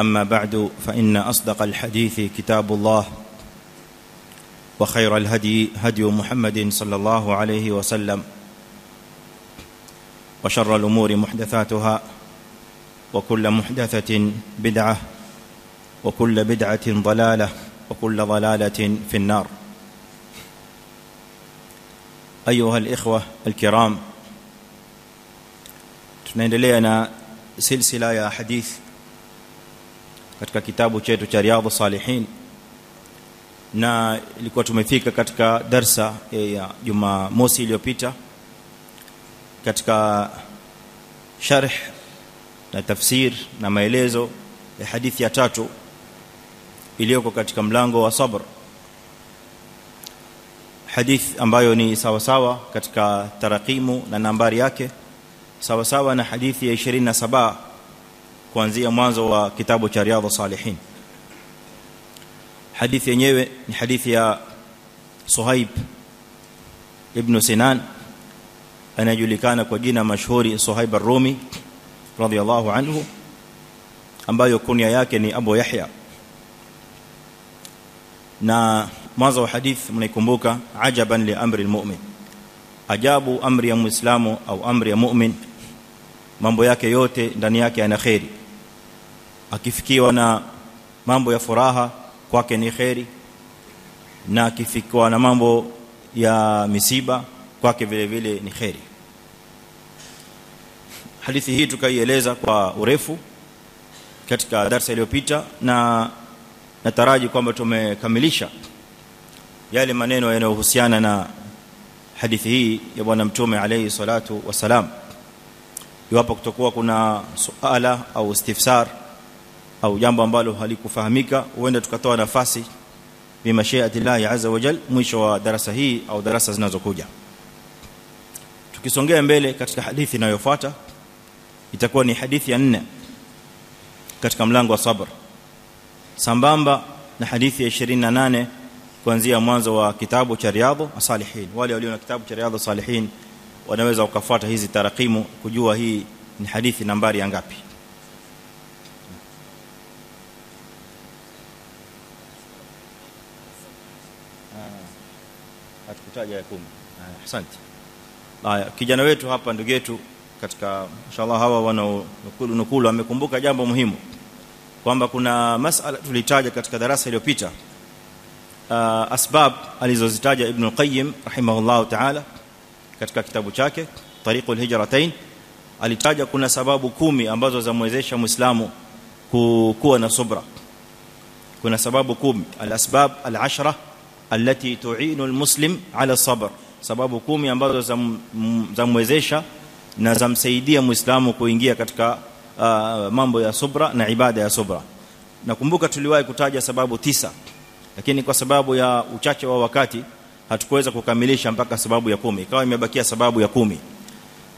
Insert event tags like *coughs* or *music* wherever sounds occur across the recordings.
أما بعد فإن أصدق الحديث كتاب الله وخير الهدي هدي محمد صلى الله عليه وسلم وشر الأمور محدثاتها وكل محدثة بدعة وكل بدعة ضلالة وكل ضلالة في النار. أيها الإخوة الكرام tunaendelea na silsila ya hadithi katika kitabu chetu cha riadha salihin. Na ilikuwa tumefika katika darsa ya Jumamosi iliyopita katika sharh na tafsir na maelezo ya hadithi ya tatu iliyoko katika mlango wa sabr. Hadith ambayo ni sawa sawa katika tarakimu na nambari yake sawa sawa na hadithi ya 27 kuanzia mwanzo wa kitabu cha riadha salihin hadithi yenyewe ni hadithi ya Suhaib ibn Sinan anajulikana kwa jina mashuhuri Suhaib ar-Rumi radhiyallahu anhu ambayo kunya yake ni Abu Yahya na mwanzo wa hadith mnaikumbuka ajaban li amri al-mu'min ajabu amri ya muislamu au amri ya mu'min mambo yake yote ndani yake yana khairi akifikiwa na mambo ya furaha kwake ni kheri. Na akifikiwa na mambo ya misiba kwake vile vile ni kheri. Hadithi hii tukaieleza kwa urefu katika darasa iliyopita na nataraji kwamba tumekamilisha yale maneno yanayohusiana na hadithi hii ya bwana mtume alayhi salatu wasalam iwapo kutokuwa kuna suala au istifsar au jambo ambalo halikufahamika huenda tukatoa nafasi bimashiati Allah azza wa jal mwisho wa darasa hii au darasa zinazokuja. Tukisongea mbele katika hadithi inayofuata itakuwa ni hadithi ya 4 katika mlango wa sabr. Sambamba na hadithi ya 28 kuanzia mwanzo wa kitabu cha riadha salihin wale walio na kitabu cha riadha salihin wanaweza ukafuata hizi tarakimu kujua hii ni hadithi nambari ya ngapi hatukutaja ya 10 asante. Haya kijana wetu hapa ndugu yetu katika inshallah hawa wanaonukulu nukulu amekumbuka jambo muhimu kwamba kuna masala tulitaja katika darasa iliyopita asbab alizozitaja ibn al-qayyim rahimahullah ta'ala katika kitabu chake tariqul hijratain alitaja kuna sababu kumi ambazo zamwezesha muislamu kuwa na subra. Kuna sababu kumi. Al-asbab al-ashra allati tu'inu المسلم ala sabr. Sababu kumi ambazo zamwezesha na zamsaidia muislamu kuingia katika uh, mambo ya subra na ibada ya subra. Nakumbuka tuliwahi kutaja sababu tisa lakini kwa sababu ya uchache wa wakati hatukuweza kukamilisha mpaka sababu ya kumi. Ikawa imebakia sababu ya kumi.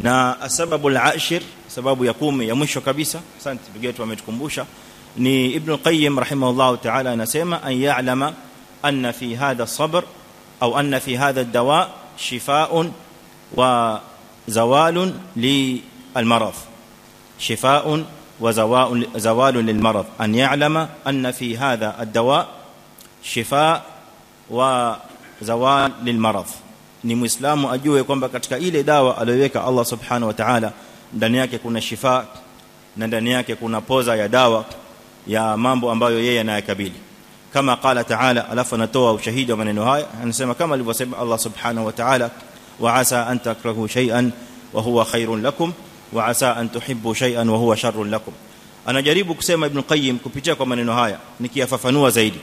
Na sababu al-ashir sababu ya kumi ya mwisho kabisa asante ndugu yetu ametukumbusha ni ibn qayyim rahimahullah ta'ala anasema an ya'lama anna ان في هذا الصبر أو ان في هذا الدواء شفاء وزوال للمرض شفاء وزوال للمرض ان يعلم ان في هذا الدواء شفاء وزوال للمرض ni muislamu ajue kwamba katika ile dawa aliyoweka Allah subhanahu wa ta'ala ndani yake kuna shifa na ndani yake kuna poza ya dawa ya mambo ambayo yeye anayakabili kama qala ta'ala alafu anatoa ushahidi wa maneno haya anasema kama alivyosema Allah subhanahu wa ta'ala wa asa an takrahu shay'an wa huwa khairun lakum wa asa an tuhibbu shay'an wa huwa sharrun lakum. Anajaribu kusema ibn qayyim kupitia kwa maneno haya nikiyafafanua zaidi.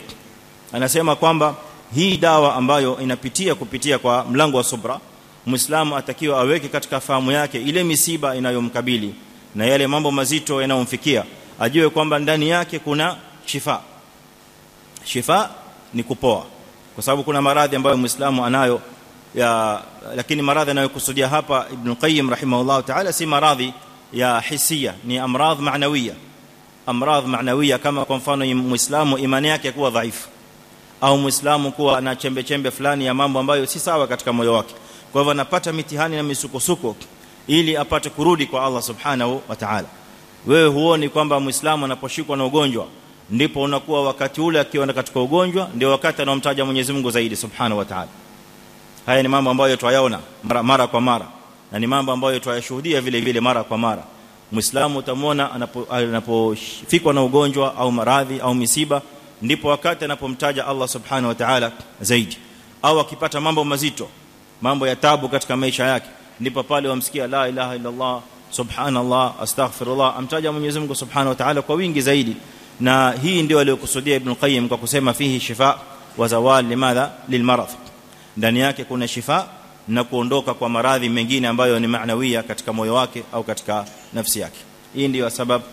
Anasema kwamba hii dawa ambayo inapitia kupitia kwa mlango wa subra muislamu atakiwa aweke katika fahamu yake ile misiba inayomkabili na yale mambo mazito yanayomfikia ajue kwamba ndani yake kuna shifa shifa ni kupoa. Kwa sababu kuna maradhi ambayo muislamu anayo ya lakini maradhi anayokusudia hapa ibn qayyim rahimahullah ta'ala si maradhi ya hisia ni amradh maanawiya amradh maanawiya kama kwa mfano muislamu imani yake kuwa dhaifu. Au muislamu kuwa ana chembe chembe fulani ya mambo ambayo si sawa katika moyo wake. Kwa hivyo anapata mitihani na misukosuko ili apate kurudi kwa Allah subhanahu wa ta'ala. Wewe huoni kwamba muislamu anaposhikwa na ugonjwa ndipo unakuwa wakati ule akiwa katika ugonjwa ndio wakati anaomtaja Mwenyezi Mungu zaidi subhanahu wa ta'ala. Haya ni mambo ambayo tuyaona mara, mara kwa mara na ni mambo ambayo tuyashuhudia vile vile mara kwa mara. Muislamu utamwona anapofikwa na ugonjwa au maradhi au misiba ndipo wakati anapomtaja Allah subhanahu wa ta'ala zaidi. Au akipata mambo mazito mambo ya tabu katika maisha yake ndipo pale wamsikia la ilaha illa Allah subhanallah astaghfirullah amtaja Mwenyezi Mungu subhanahu wa ta'ala kwa wingi zaidi na hii ndio aliyokusudia Ibn Qayyim kwa kusema fihi shifa wa zawal limadha lilmarad ndani yake kuna shifa na kuondoka kwa maradhi mengine ambayo ni maanawia katika moyo wake au katika nafsi yake hii ndio sababu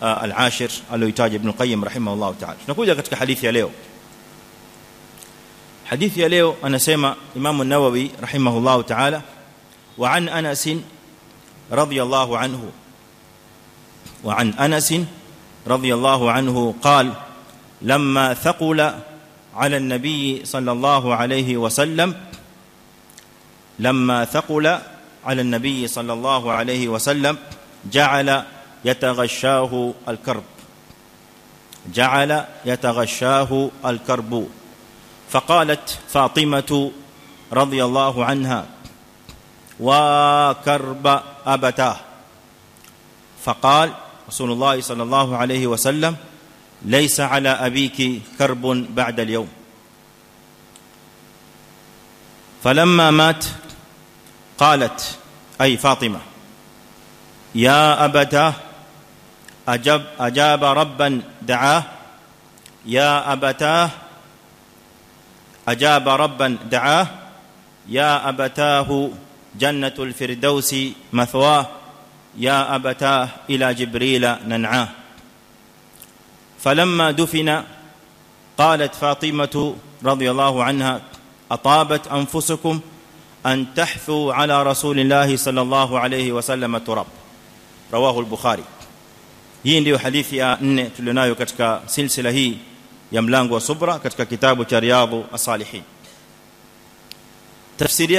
al-ashir aliyoitaja Ibn Qayyim rahimahullah ta'ala tunakuja katika hadithi ya leo hadithi ya leo anasema Imam an-Nawawi rahimahullah ta'ala wa an Anas radiyallahu anhu wa an Anas radiyallahu anhu قال لما ثقل على النبي صلى الله عليه وسلم لما ثقل على النبي صلى الله عليه وسلم جعل يتغشاه الكرب جعل يتغشاه الكرب. فقالت فاطمة رضي الله عنها وكرب أبتاه. فقال رسول الله صلى الله عليه وسلم ليس على أبيك كرب بعد اليوم. فلما مات قالت أي فاطمة يا ابتاه اجاب أجاب ربا دعاه يا ابتاه أجاب ربا دعاه يا أبتاه جنة الفردوس مثواه. يا أبتاه إلى جبريل ننعاه. فلما دفن قالت فاطمة رضي الله عنها أطابت أنفسكم أن تحثوا على رسول الله صلى الله عليه وسلم تراب. رواه البخاري. هي ndio hadithi ya 4 tulionayo katika silsila hii ya mlango wa subra katika kitabu cha riyadu asalihin tafsiri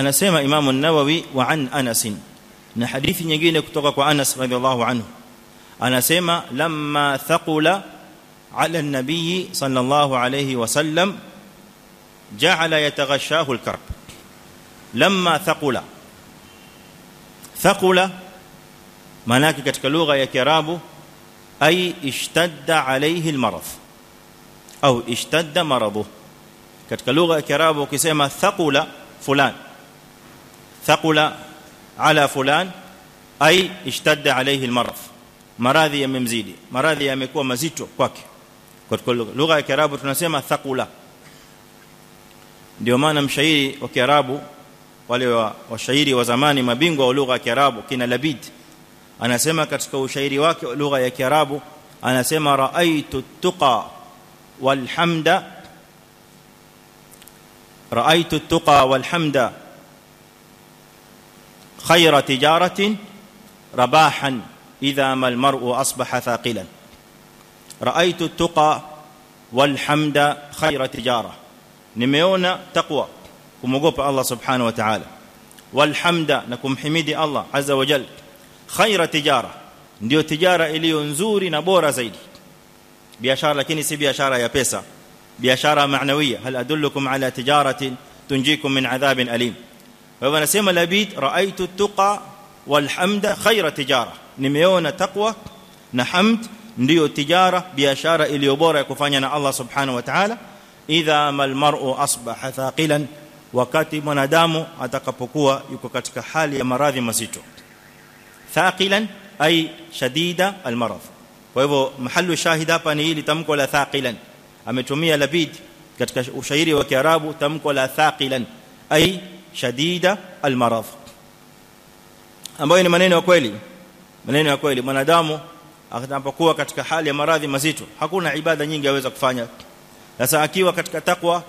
anasema Imam an-Nawawi wa an Anas na hadithi nyingine kutoka kwa Anas radhiallahu anhu anasema lamma thaqula ala an-nabiy sallallahu alayhi wasallam ja'ala yataghashahu al-karb lamma thaqula thaqula manake katika lugha ya kiarabu ay ishtadda alayhi al-marad au ishtadda maraduhu katika lugha ya kiarabu ukisema thaqula fulan thaqula ala fulan ay ishtadda alayhi al-marad maradhi yamemzidi maradhi yamekuwa mazito kwake katika lugha ya kiarabu tunasema thaqula ndio maana mshairi wa kiarabu wale washairi wa zamani mabingwa wa lugha ya kiarabu kina labid anasema katika ushairi wake wa lugha ya kiarabu anasema raaitu tuqa walhamda رايت التقى والحمد خير تجارة رباحا إذا ما المرء أصبح ثاقلا. رأيت التقى والحمد خير تجارة. نمهونا تقوى. ومغوب الله سبحانه وتعالى. والحمد نكم حميدي الله عز وجل. خير تجارة. نديو تجارة إليو نزوري نا زيدي. بيشاره لكني سي بيشاره يا بيسا. بيشاره معنوية. هل أدلكم على تجارة تنجيكم من عذاب أليم؟ Wewe unasema labid raaitu tuqa wal hamda khaira tijara nimeona taqwa na hamd ndio tijara biashara iliyo bora ya kufanya na Allah subhanahu wa ta'ala idha mal mar'u asbaha thaqilan wakati mwanadamu atakapokuwa yuko katika hali ya maradhi mazito thaqilan ay shadida al marad kwa hivyo mahallu shahid hapa ni hili tamko la thaqilan ametumia labid katika ushairi wa kiarabu tamko la thaqilan ay shadida almarad. Ambayo ni maneno ya kweli. Maneno ya kweli. Mwanadamu atakapokuwa katika hali ya maradhi mazito hakuna ibada nyingi aweza kufanya. Sasa akiwa katika takwa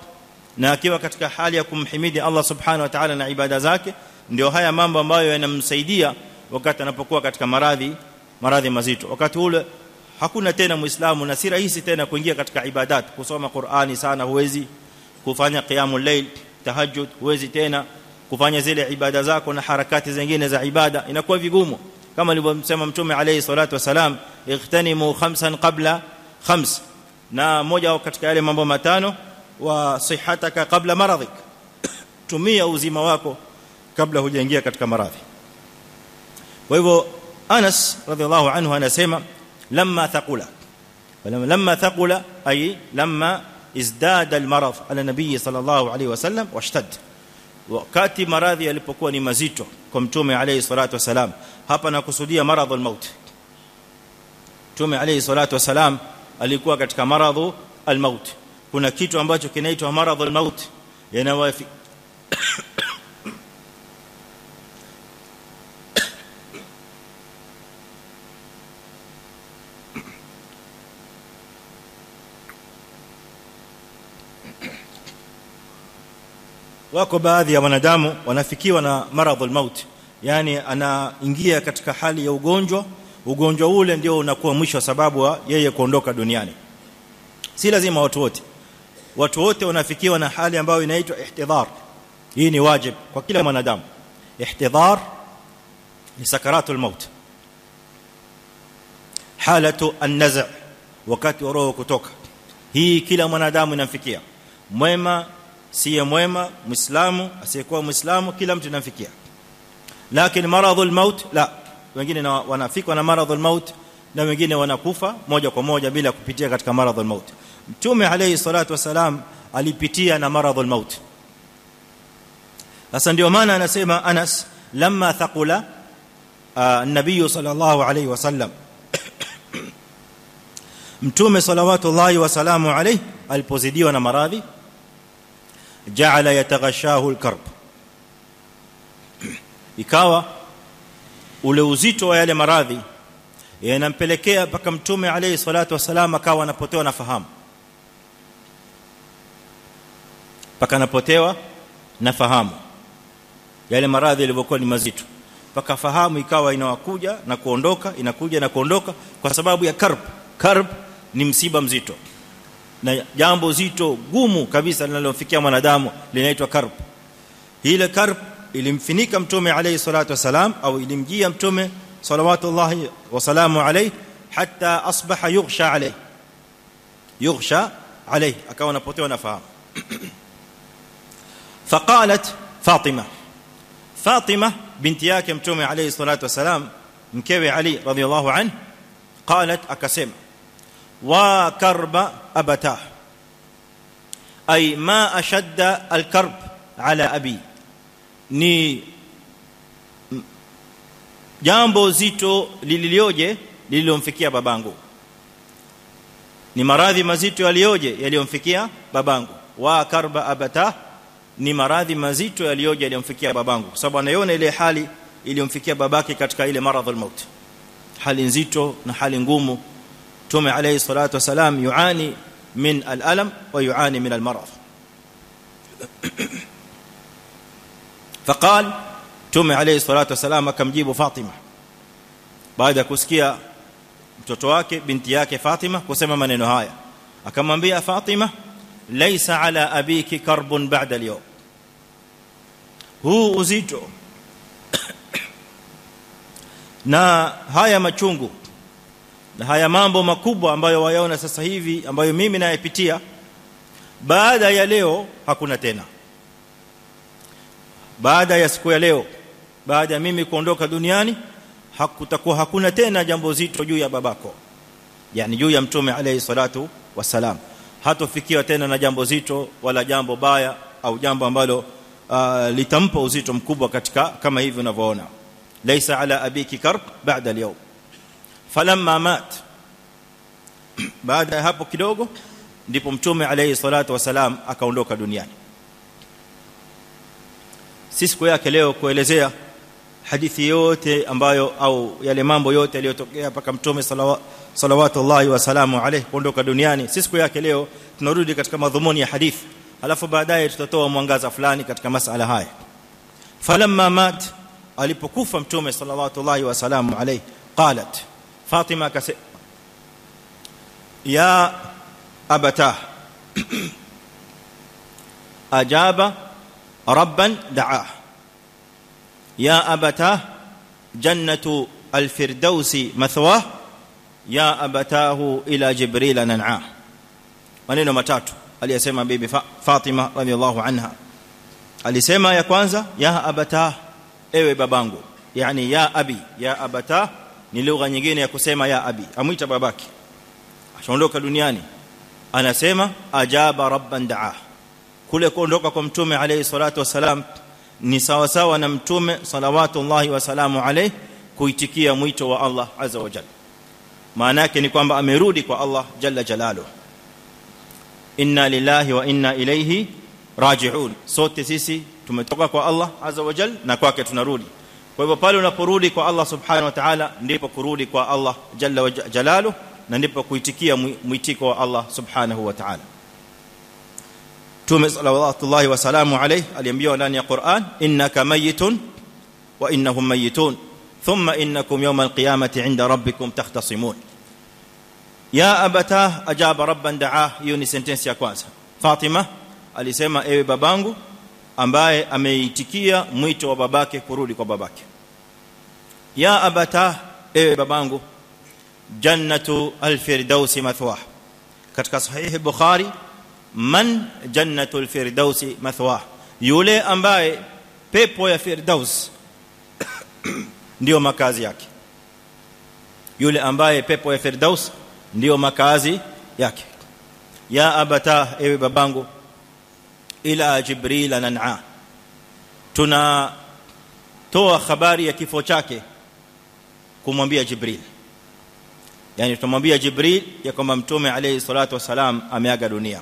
na akiwa katika hali ya kumhimidi Allah subhanahu wa ta'ala na ibada zake ndio haya mambo ambayo yanamsaidia wakati anapokuwa katika maradhi maradhi mazito. Wakati ule hakuna tena muislamu na si rahisi tena kuingia katika ibadat. Kusoma Qur'ani sana huwezi. Kufanya qiyamul layl tahajjud huwezi tena kufanya zile ibada zako na harakati zingine za ibada inakuwa vigumu kama alivyosema mtume alayhi salatu wasalam ightanimu khamsan qabla khams na moja katika yale mambo matano wa sihataka qabla maradhik tumia uzima wako kabla hujaingia katika maradhi kwa hivyo Anas radhiallahu anhu anasema lamma thaqula lamma thaqula ay lamma izdada almarad ala nabii sallallahu alayhi wasallam washtad wakati maradhi yalipokuwa ni mazito kwa mtume alayhi salatu wasalam hapa nakusudia almaut mtume alayhi salatu wasalam alikuwa katika maradhi almaut kuna kitu ambacho kinaitwa maradhi almaut yanawafi wako baadhi ya wanadamu wanafikiwa na maradhi maut. Yani anaingia katika hali ya ugonjwa. Ugonjwa ule ndio unakuwa mwisho sababu wa yeye kuondoka duniani. Si lazima watu wote. Watu wote wanafikiwa na hali ambayo inaitwa ihtidhar. Hii ni wajib kwa kila mwanadamu. Ihtidhar ni sakaratul maut. Halatu an-naz' wakati wa roho kutoka. Hii kila mwanadamu inamfikia. Mwema siye mwema muislamu asiyekuwa muislamu kila mtu inamfikia lakini maradhul maut la wengine wanafikwa na maradhul maut na wengine wanakufa moja kwa moja bila kupitia katika maradhul maut mtume alayhi salatu wasalam alipitia na maradhul maut sasa ndio maana anasema Anas lamma thaqula an-nabiy sallallahu alayhi wasallam mtume salawatullahi wasalamu alayhi alipozidiwa na maradhi ja'ala yataghashahu al-karb. Ikawa ule uzito wa yale maradhi yanampelekea paka mtume alayhi salatu wasalam akawa anapotewa na fahamu. Paka anapotewa na fahamu. Yale maradhi yalivyokuwa ni mazito. Paka fahamu ikawa inawakuja na kuondoka inakuja na kuondoka kwa sababu ya karb. Karb ni msiba mzito na jambo zito gumu kabisa linalomfikia mwanadamu linaitwa karb ile karb ilimfinika mtume alayhi salatu wasalam au ilimjia mtume salawatullahi wasalamu alayhi hatta asbaha yughsha alayhi yughsha alayhi akawa anapotewa na fahamu فقالت فاطمه فاطمه بنت yake mtume alayhi salatu wasalam mkewe ali radhiyallahu anhu قالت akasema wa karba abata. Ay ma ashadda alkarb ala abi. Ni jambo zito lililioje lililomfikia babangu. Ni maradhi mazito yaliyoje yaliyomfikia babangu. Wa karba abata. Ni maradhi mazito yaliyoje yaliyomfikia babangu. Kwa sababu anaiona ile hali iliyomfikia babake katika ile maradhi al-maut. Hali nzito na hali ngumu tume alayhi salatu wasalam yuani min al-alam wa yuani min al-marad فقال tume alayhi salatu wasalam akamjibu Fatima baada kusikia mtoto wake binti yake Fatima kusema maneno haya akamwambia Fatima laysa ala abiki karbun ba'da al-yawm huu uzito na haya machungu na haya mambo makubwa ambayo wayaona sasa hivi ambayo mimi nayapitia baada ya leo hakuna tena. Baada ya siku ya leo baada ya mimi kuondoka duniani hakutakuwa hakuna tena jambo zito juu ya babako. Yani juu ya mtume alayhi salatu wasalam hatofikiwa tena na jambo zito wala jambo baya au jambo ambalo uh, litampa uzito mkubwa katika kama hivi unavyoona. Laysa ala abiki karb baada al-yawm falamma mat. Baada ya hapo kidogo ndipo mtume alayhi salatu wasalam akaondoka duniani. Sisi kwa yake leo kuelezea hadithi yote ambayo au yale mambo yote yaliyotokea mpaka mtume salawatullahi wasalamu alayhi kuondoka duniani. Sisi kwa yake leo tunarudi katika madhumuni ya hadithi. Alafu baadaye tutatoa mwangaza fulani katika masala haya. Falamma mat alipokufa mtume salawatullahi wasalamu alayhi qalat fatima akasema ya abata ajaba rabban daa ya abata jannatu alfirdausi mathwah ya abatahu ila jibril nan'a maneno matatu aliyesema bibi Fatima radhiallahu anha alisema ya kwanza ya abata ewe babangu yani ya abi ya abata ni lugha nyingine ya kusema ya abi. Amuita babake. Ashaondoka duniani. Anasema ajaba rabban daa. Kule kuondoka kwa mtume alayhi salatu wasalam ni sawa sawa na mtume salawatu salawatullahi wasalamu alayhi kuitikia mwito wa Allah azza wa jalla. Maana yake ni kwamba amerudi kwa Allah jalla jalalu inna lillahi wa inna ilayhi raji'un. Sote sisi tumetoka kwa Allah azza wa jalla na kwake tunarudi kwa hivyo pale unaporudi kwa Allah subhanahu wa ta'ala ndipo kurudi kwa Allah jalla wa jalaluhu na ndipo kuitikia mwitiko wa Allah subhanahu wa ta'ala Tume sallallahu wa salamu alayhi aliambiwa ndani ya Qur'an innaka mayitun wa innahum mayitun thumma innakum yawm alqiyamati 'inda rabbikum takhtasimun ya abata ajaba rabban daa hiyo ni sentence ya kwanza Fatima alisema ewe babangu ambaye ameitikia mwito wa babake kurudi kwa babake. Ya abata ewe babangu jannatu alfirdausi mathwa katika sahihi bukhari man jannatu alfirdausi mathwa yule ambaye pepo ya firdaus *coughs* ndio makazi yake. Yule ambaye pepo ya firdaus ndio makazi yake. Ya abata ewe babangu ila jibril nan'a tuna toa habari ya kifo chake kumwambia jibril yani tutamwambia jibril ya kwamba mtume alayhi salatu wasalam ameaga dunia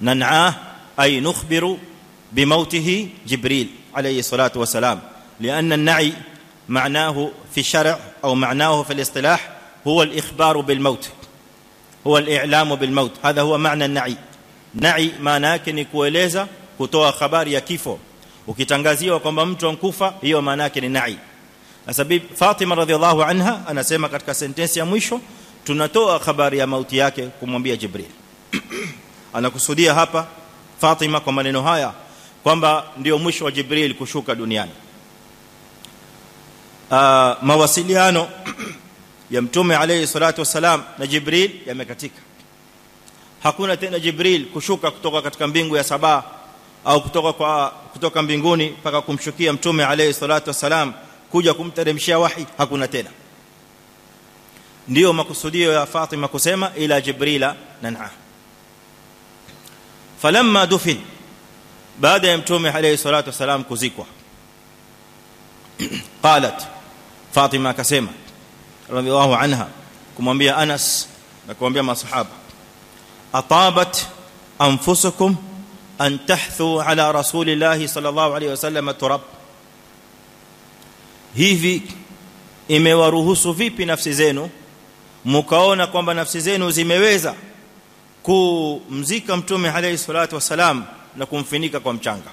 nan'a ay nukhbiru بموته جبريل عليه الصلاه والسلام لأن النعي معناه في الشرع أو معناه في الاصطلاح هو الاخبار بالموت هو الاعلام بالموت هذا هو معنى النعي na'i maana yake ni kueleza kutoa habari ya kifo. Ukitangaziwa kwamba mtu ankufa hiyo maana yake ni na'i. Sasa bibi Fatima radhiallahu anha anasema katika sentensi ya mwisho tunatoa habari ya mauti yake kumwambia Jibril. *clears throat* Anakusudia hapa Fatima kwa maneno haya kwamba ndio mwisho wa Jibril kushuka duniani. Ah, mawasiliano *clears throat* ya mtume alayhi salatu wasalam na Jibril yamekatika hakuna tena Jibril kushuka kutoka katika mbingu ya saba au kutoka kwa kutoka mbinguni mpaka kumshukia mtume alayhi salatu wasalam kuja kumteremshia wahi. Hakuna tena. Ndio makusudio ya Fatima kusema ila Jibrila nanha. Falamma dufin baada ya mtume alayhi salatu wasalam kuzikwa *clears throat* qalat Fatima akasema radhiallahu anha kumwambia Anas na kumwambia masahaba atabat anfusukum an tahthu ala rasulillahi sallallahu alayhi wasallam turab hivi imewaruhusu vipi nafsi zenu? Mkaona kwamba nafsi zenu zimeweza kumzika mtume alayhi salatu wasalam na kumfinika kwa mchanga.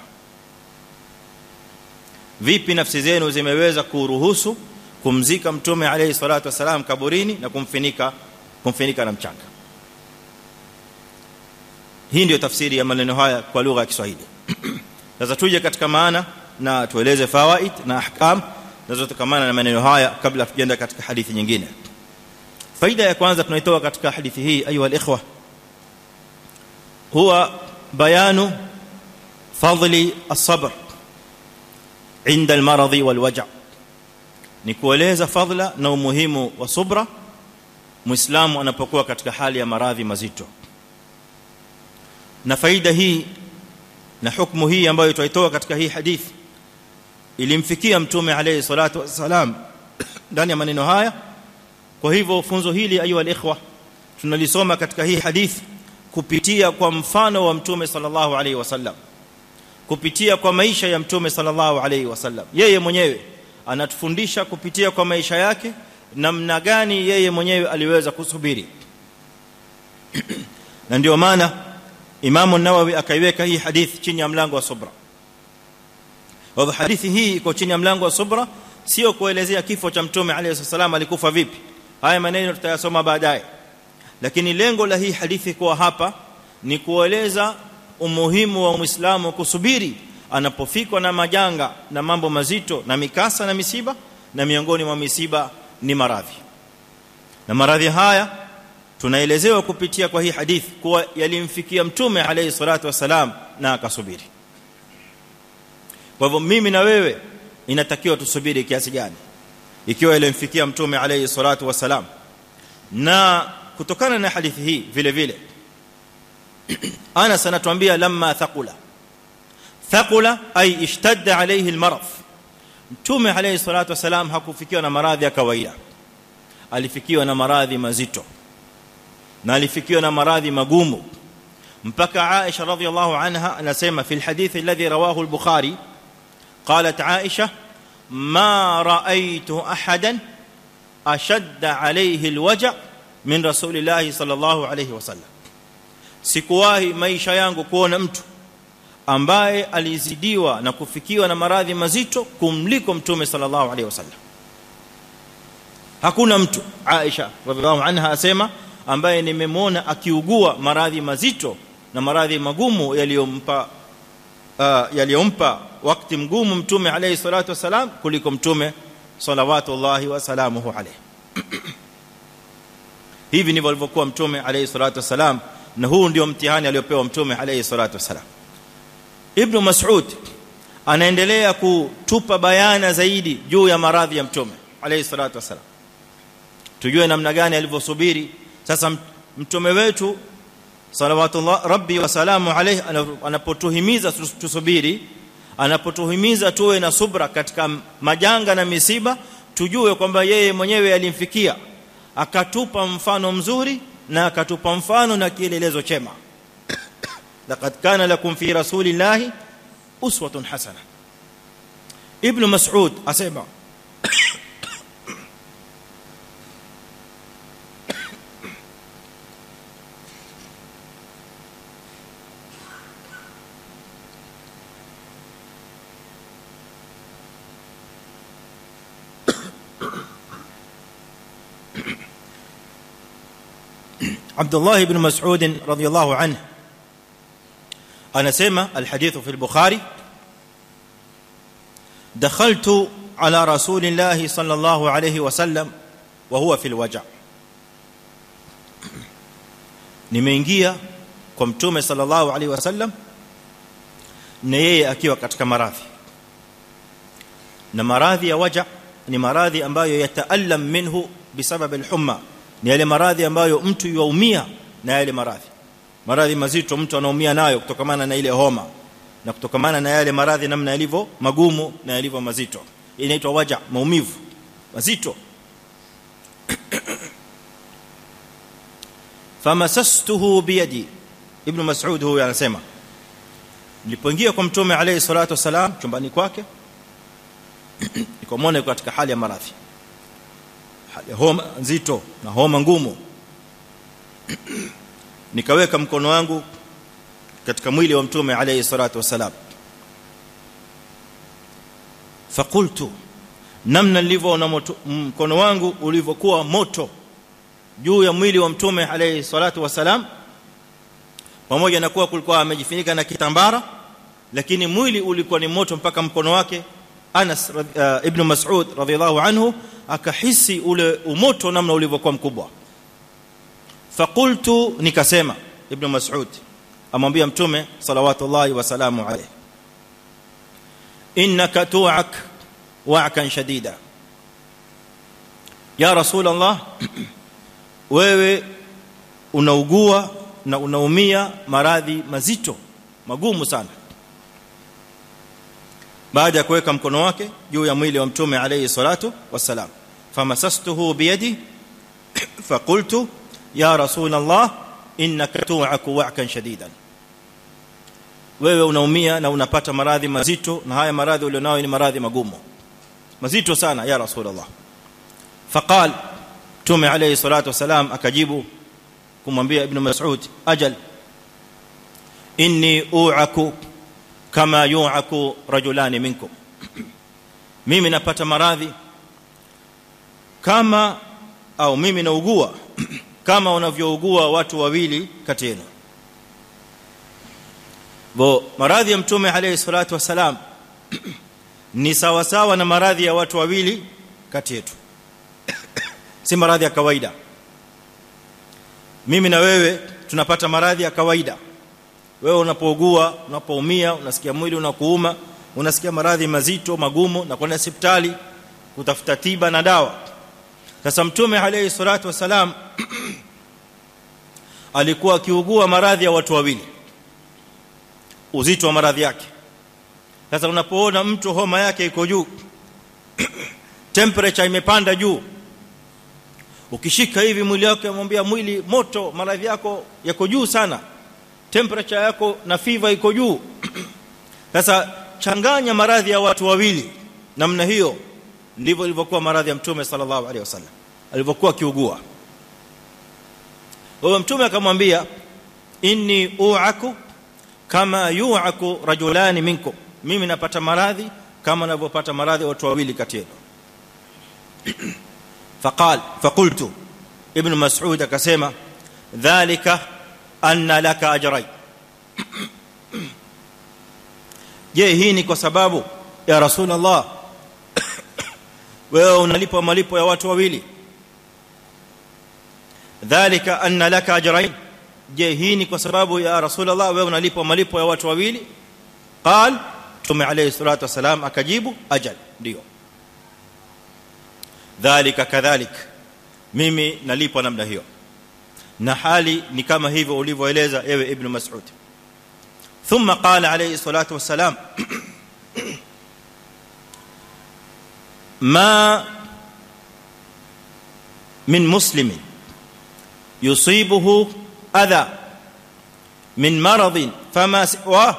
Vipi nafsi zenu zimeweza kuruhusu kumzika mtume alayhi salatu wasalam kaburini na kumfinika kumfinika na mchanga hii ndio tafsiri ya maneno haya kwa lugha ya Kiswahili. *clears throat* Sasa tuje katika maana na tueleze fawaid na ahkam zinazotokamana na maneno haya kabla tujaenda katika hadithi nyingine. Faida ya kwanza tunaitoa katika hadithi hii ayu alikhwa huwa bayanu fadli as-sabr inda al-maradhi wal-waj' ni kueleza fadla na umuhimu wa subra muislamu anapokuwa katika hali ya maradhi mazito na faida hii na hukumu hii ambayo tutaitoa katika hii hadithi ilimfikia mtume alayhi salatu wasalam *coughs* ndani ya maneno haya. Kwa hivyo funzo hili ayu alikhwa tunalisoma katika hii hadithi kupitia kwa mfano wa mtume sallallahu alayhi wasallam kupitia kwa maisha ya mtume sallallahu alayhi wasallam. Yeye mwenyewe anatufundisha kupitia kwa maisha yake namna gani yeye mwenyewe aliweza kusubiri. *coughs* Na ndio maana Imam an-Nawawi akaiweka hii hadithi chini ya mlango wa subra. Kwa hadithi hii iko chini ya mlango wa subra sio kuelezea kifo cha mtume alayhi salam alikufa vipi. Haya maneno tutayasoma baadaye. Lakini lengo la hii hadithi kwa hapa ni kueleza umuhimu wa muislamu kusubiri anapofikwa na majanga na mambo mazito na mikasa na misiba na miongoni mwa misiba ni maradhi. Na maradhi haya tunaelezewa kupitia kwa hii hadithi kuwa yalimfikia mtume alayhi salatu wasalam na akasubiri. Kwa hivyo mimi na wewe inatakiwa tusubiri kiasi gani? Ikiwa ilimfikia mtume alayhi salatu wasalam na kutokana na hadithi hii vile vile *clears throat* Anas anatuambia lamma thaqula. Thaqula ay ishtadda alayhi almarad mtume alayhi salatu wasalam hakufikiwa na maradhi ya kawaida. Alifikiwa na maradhi mazito na alifikiwa na maradhi magumu mpaka Aisha radhiallahu anha anasema fi alhadith alladhi rawahu al-Bukhari qalat Aisha ma ra'aytu ahadan ashadda alayhi alwaja' min rasulillahi sallallahu alayhi wasallam sikuwahi maisha yangu kuona mtu ambaye alizidiwa na kufikiwa na maradhi mazito kumliko mtume sallallahu alayhi wasallam hakuna mtu Aisha radhiallahu anha asema ambaye nimemwona akiugua maradhi mazito na maradhi magumu yaliyompa uh, yaliyompa wakati mgumu mtume alayhi salatu wasalam kuliko mtume salawatullahi wa salamuhu alayhi. *clears throat* Hivi ndivyo alivyokuwa mtume alayhi salatu wasalam na huu ndio mtihani aliopewa mtume alayhi salatu wasalam ibn mas'ud anaendelea kutupa bayana zaidi juu ya maradhi ya mtume alayhi salatu wasalam tujue namna gani alivyosubiri sasa mtume wetu salawatullah rabbi wa salamu alayhi anapotuhimiza tusubiri anapotuhimiza tuwe na subra katika majanga na misiba tujue kwamba yeye mwenyewe alimfikia akatupa mfano mzuri na akatupa mfano na kielelezo chema. *coughs* Laqad kana lakum fi rasulillahi uswatun hasana. Ibn mas'ud asema عبد الله بن مسعود رضي الله عنه الحديث في البخاري دخلت على رسول الله صلى الله عليه وسلم وهو في الوجع nimeingia kwa mtume sallallahu alaihi wasallam na yeye akiwa katika maradhi na maradhi ya waja ni maradhi ambayo yataallam minhu bisabab alhumma ni yale maradhi ambayo mtu yuaumia na yale maradhi. Maradhi mazito mtu anaumia nayo kutokana na ile homa na kutokana na yale maradhi namna yalivyo magumu na yalivyo mazito. Inaitwa waja maumivu mazito. *clears throat* Famasastuhu biyadi. Ibn mas'ud huyo anasema nilipoingia kwa mtume alayhi salatu wasalam chumbani kwake *clears throat* nikamwona katika hali ya maradhi homa nzito na homa ngumu. *clears throat* Nikaweka mkono wangu katika mwili wa mtume alayhi salatu wasalam fakultu namna nilivyoona mkono wangu ulivyokuwa moto juu ya mwili wa mtume alayhi salatu wasalam pamoja na kuwa kulikuwa amejifunika na kitambara lakini mwili ulikuwa ni moto mpaka mkono wake Anas uh, ibn Mas'ud radhiyallahu anhu akahisi ule umoto namna ulivyokuwa mkubwa. Faqultu nikasema ibn Mas'ud amwambia mtume salawatullahi wa salamu innaka tu'ak wa'kan shadida. Ya rasul allah *clears throat* wewe unaugua na unaumia maradhi mazito magumu sana baada ya kuweka mkono wake juu ya mwili wa mtume alayhi salatu wassalam famasastuhu biyadi faqultu ya rasul allah innaka tu'aku wa'kan shadidan wewe unaumia na unapata maradhi mazito na haya maradhi ulionao ni maradhi magumu mazito sana ya rasulullah faqal tume alayhi salatu wasalam akajibu kumwambia ibn mas'ud ajal inni u'aku kama yu'aku rajulani minkum. Mimi napata maradhi kama au mimi naugua *clears throat* kama wanavyougua watu wawili kati yenu. Bo maradhi ya mtume alayhi salatu wasalam *clears throat* ni sawa sawa na maradhi ya watu wawili kati yetu. *clears throat* Si maradhi ya kawaida. Mimi na wewe tunapata maradhi ya kawaida wewe unapougua unapoumia unasikia mwili unakuuma unasikia maradhi mazito magumu na kwenda hospitali kutafuta tiba na dawa. Sasa mtume alayhi salatu wasalam *clears throat* alikuwa akiugua maradhi ya watu wawili. Uzito wa maradhi yake. Sasa unapoona mtu homa yake iko juu *clears throat* temperature imepanda juu ukishika hivi mwili wake amwambia mwili moto maradhi yako yako juu sana temperature yako na fever iko juu. *clears throat* Sasa changanya maradhi ya watu wawili. Namna hiyo ndivyo ilivyokuwa maradhi ya mtume sallallahu alaihi wasallam. Alivyokuwa kiugua wewe mtume akamwambia inni u'aku kama yu'aku rajulani minkum. Mimi napata maradhi kama ninavyopata maradhi watu wawili kati yetu *clears throat* faqal faqultu. Ibn mas'ud akasema dhalika anna laka ajray je hii ni kwa sababu ya rasulullah wewe unalipa malipo ya watu wawili dhalika anna laka ajrayn je hii ni kwa sababu ya rasulullah wewe unalipa malipo ya watu wawili qal tume alayhi salatu wasalam akajibu ajal ndio dhalika kadhalik mimi nalipwa namna hiyo na hali ni kama hivyo ulivyoeleza ewe ibn mas'ud thumma qala alayhi salatu wasalam ما من مسلم يصيبه اذى من مرض فما سواه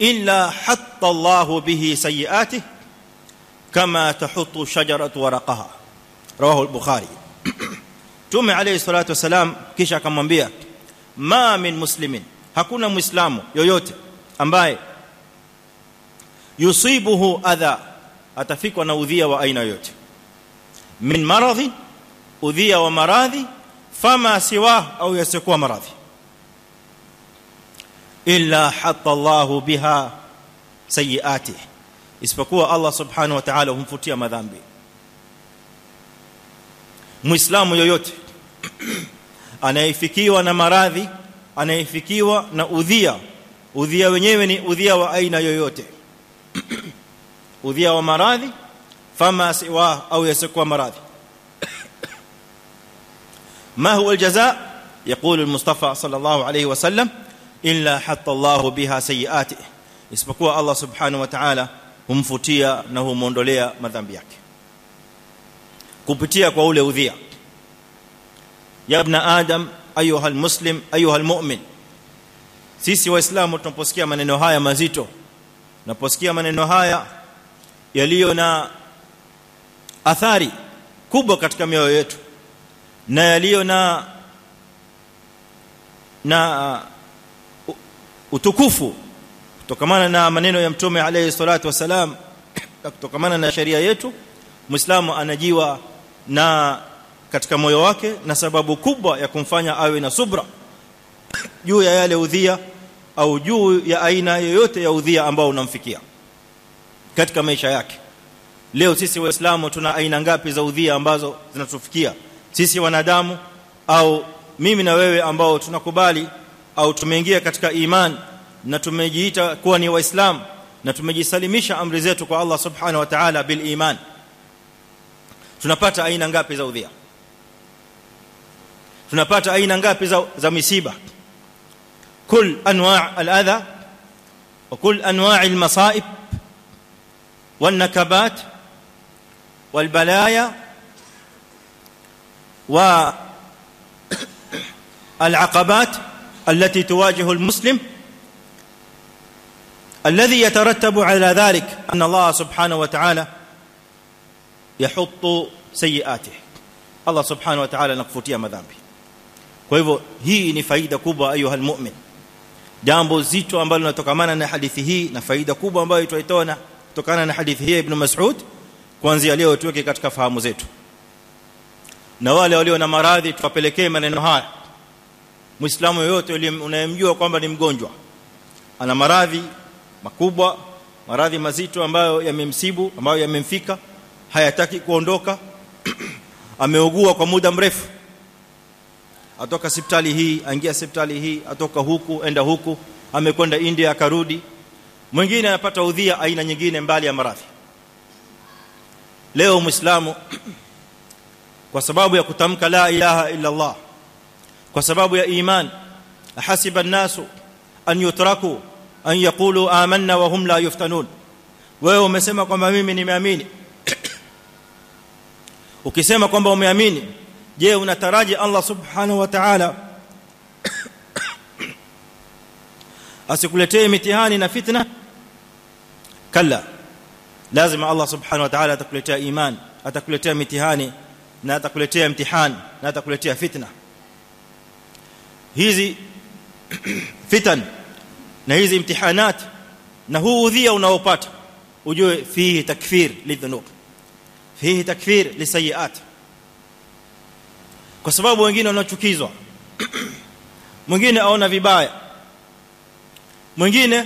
الا حط الله به سيئاته كما تحط شجره ورقها رواه البخاري tume alayhi salatu wasalam kisha akamwambia ma min muslimin hakuna muislamu yoyote ambaye yusibuhu adha atafikwa na udhia wa aina yote min maradhi udhia wa maradhi fama siwa au yasikuwa maradhi illa hatta Allahu biha sayiati isipokuwa Allah subhanahu wa ta'ala humfutia madhambi muislamu yoyote anayefikiwa na maradhi anayefikiwa na udhia udhia wenyewe ni udhia wa aina yoyote udhia wa maradhi fama siwa au yasikuwa maradhi ما هو الجزاء يقول المصطفى صلى الله عليه وسلم الا حط الله بها سيئاته isipokuwa Allah subhanahu wa ta'ala humfutia na humuondolea madhambi yake kupitia kwa ule udhia ya ibn adam ayuha almuslim ayuha almu'min. Sisi waislamu tunaposikia maneno haya mazito tunaposikia maneno haya yaliyo na athari kubwa katika mioyo yetu na yaliyo na na utukufu kutokamana na maneno ya mtume alayhi salatu wasalam na kutokamana na sheria yetu muislamu anajiwa na katika moyo wake na sababu kubwa ya kumfanya awe na subra. Juu ya yale udhia au juu ya aina yoyote ya udhia ambao unamfikia katika maisha yake. Leo sisi waislamu tuna aina ngapi za udhia ambazo zinatufikia? Sisi wanadamu au mimi na wewe ambao tunakubali au tumeingia katika imani na tumejiita kuwa ni waislamu na tumejisalimisha amri zetu kwa Allah subhanahu wa ta'ala bil iman. Tunapata aina ngapi za udhia tunapata aina ngapi za, za misiba? Kul anwa' al-adha wa kul anwa' al-masa'ib والنكبات والبلايا والعقبات التي تواجه المسلم الذي يترتب على ذلك ان الله سبحانه وتعالى يحط سيئاته الله سبحانه وتعالى anakufutia madhambi. Kwa hivyo hii ni faida kubwa ayuha almu'min. Jambo zito ambalo linatokamana na hadithi hii na faida kubwa ambayo tutaitoa na kutokana na hadithi hii ibn Mas'ud kuanzia leo tuweke katika fahamu zetu. Na wale walio na maradhi tuwapelekee maneno haya. Muislamu yote unayemjua kwamba ni mgonjwa ana maradhi makubwa maradhi mazito ambayo yamemsibu ambayo yamemfika hayataki kuondoka *clears throat* ameugua kwa muda mrefu atoka hospitali hii aingia hospitali hii atoka huku enda huku amekwenda India akarudi. Mwingine anapata udhia aina nyingine mbali ya maradhi. Leo muislamu *clears throat* kwa sababu ya kutamka la ilaha illa Allah kwa sababu ya iman hasiba an-nasu an yutraku an yaqulu amanna wa hum la yuftanun. Wewe umesema kwamba mimi nimeamini. *clears throat* Ukisema kwamba umeamini je unataraji Allah subhanahu wa ta'ala asikuletee mitihani na fitna kalla lazima Allah subhanahu wa ta'ala atakuletea iman atakuletea mitihani na atakuletea mtihani na atakuletea fitna hizi fitan na hizi imtihanat na huu udhia unaopata ujue fihi takfir lidhunub fihi takfir lisayiat kwa sababu wengine wanachukizwa. Mwingine aona vibaya. Mwingine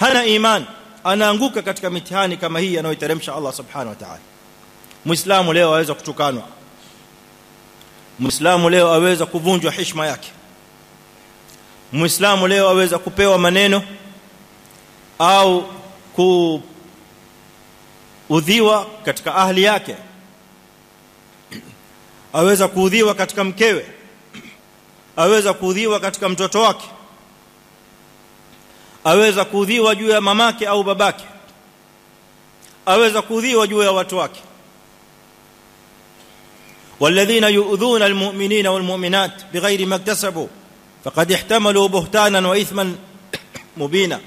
hana iman. Anaanguka katika mitihani kama hii anayoiteremsha Allah subhanahu wa ta'ala. Muislamu leo aweza kutukanwa. Muislamu leo aweza kuvunjwa heshima yake. Muislamu leo aweza kupewa maneno au kuudhiwa katika ahli yake aweza kuudhiwa katika mkewe aweza kuudhiwa katika mtoto wake aweza kuudhiwa juu ya mamake au babake aweza kuudhiwa juu ya watu wake والذين يؤذون المؤمنين والمؤمنات بغير ما اكتسبوا فقد احتملوا بهتانا واثما مبينا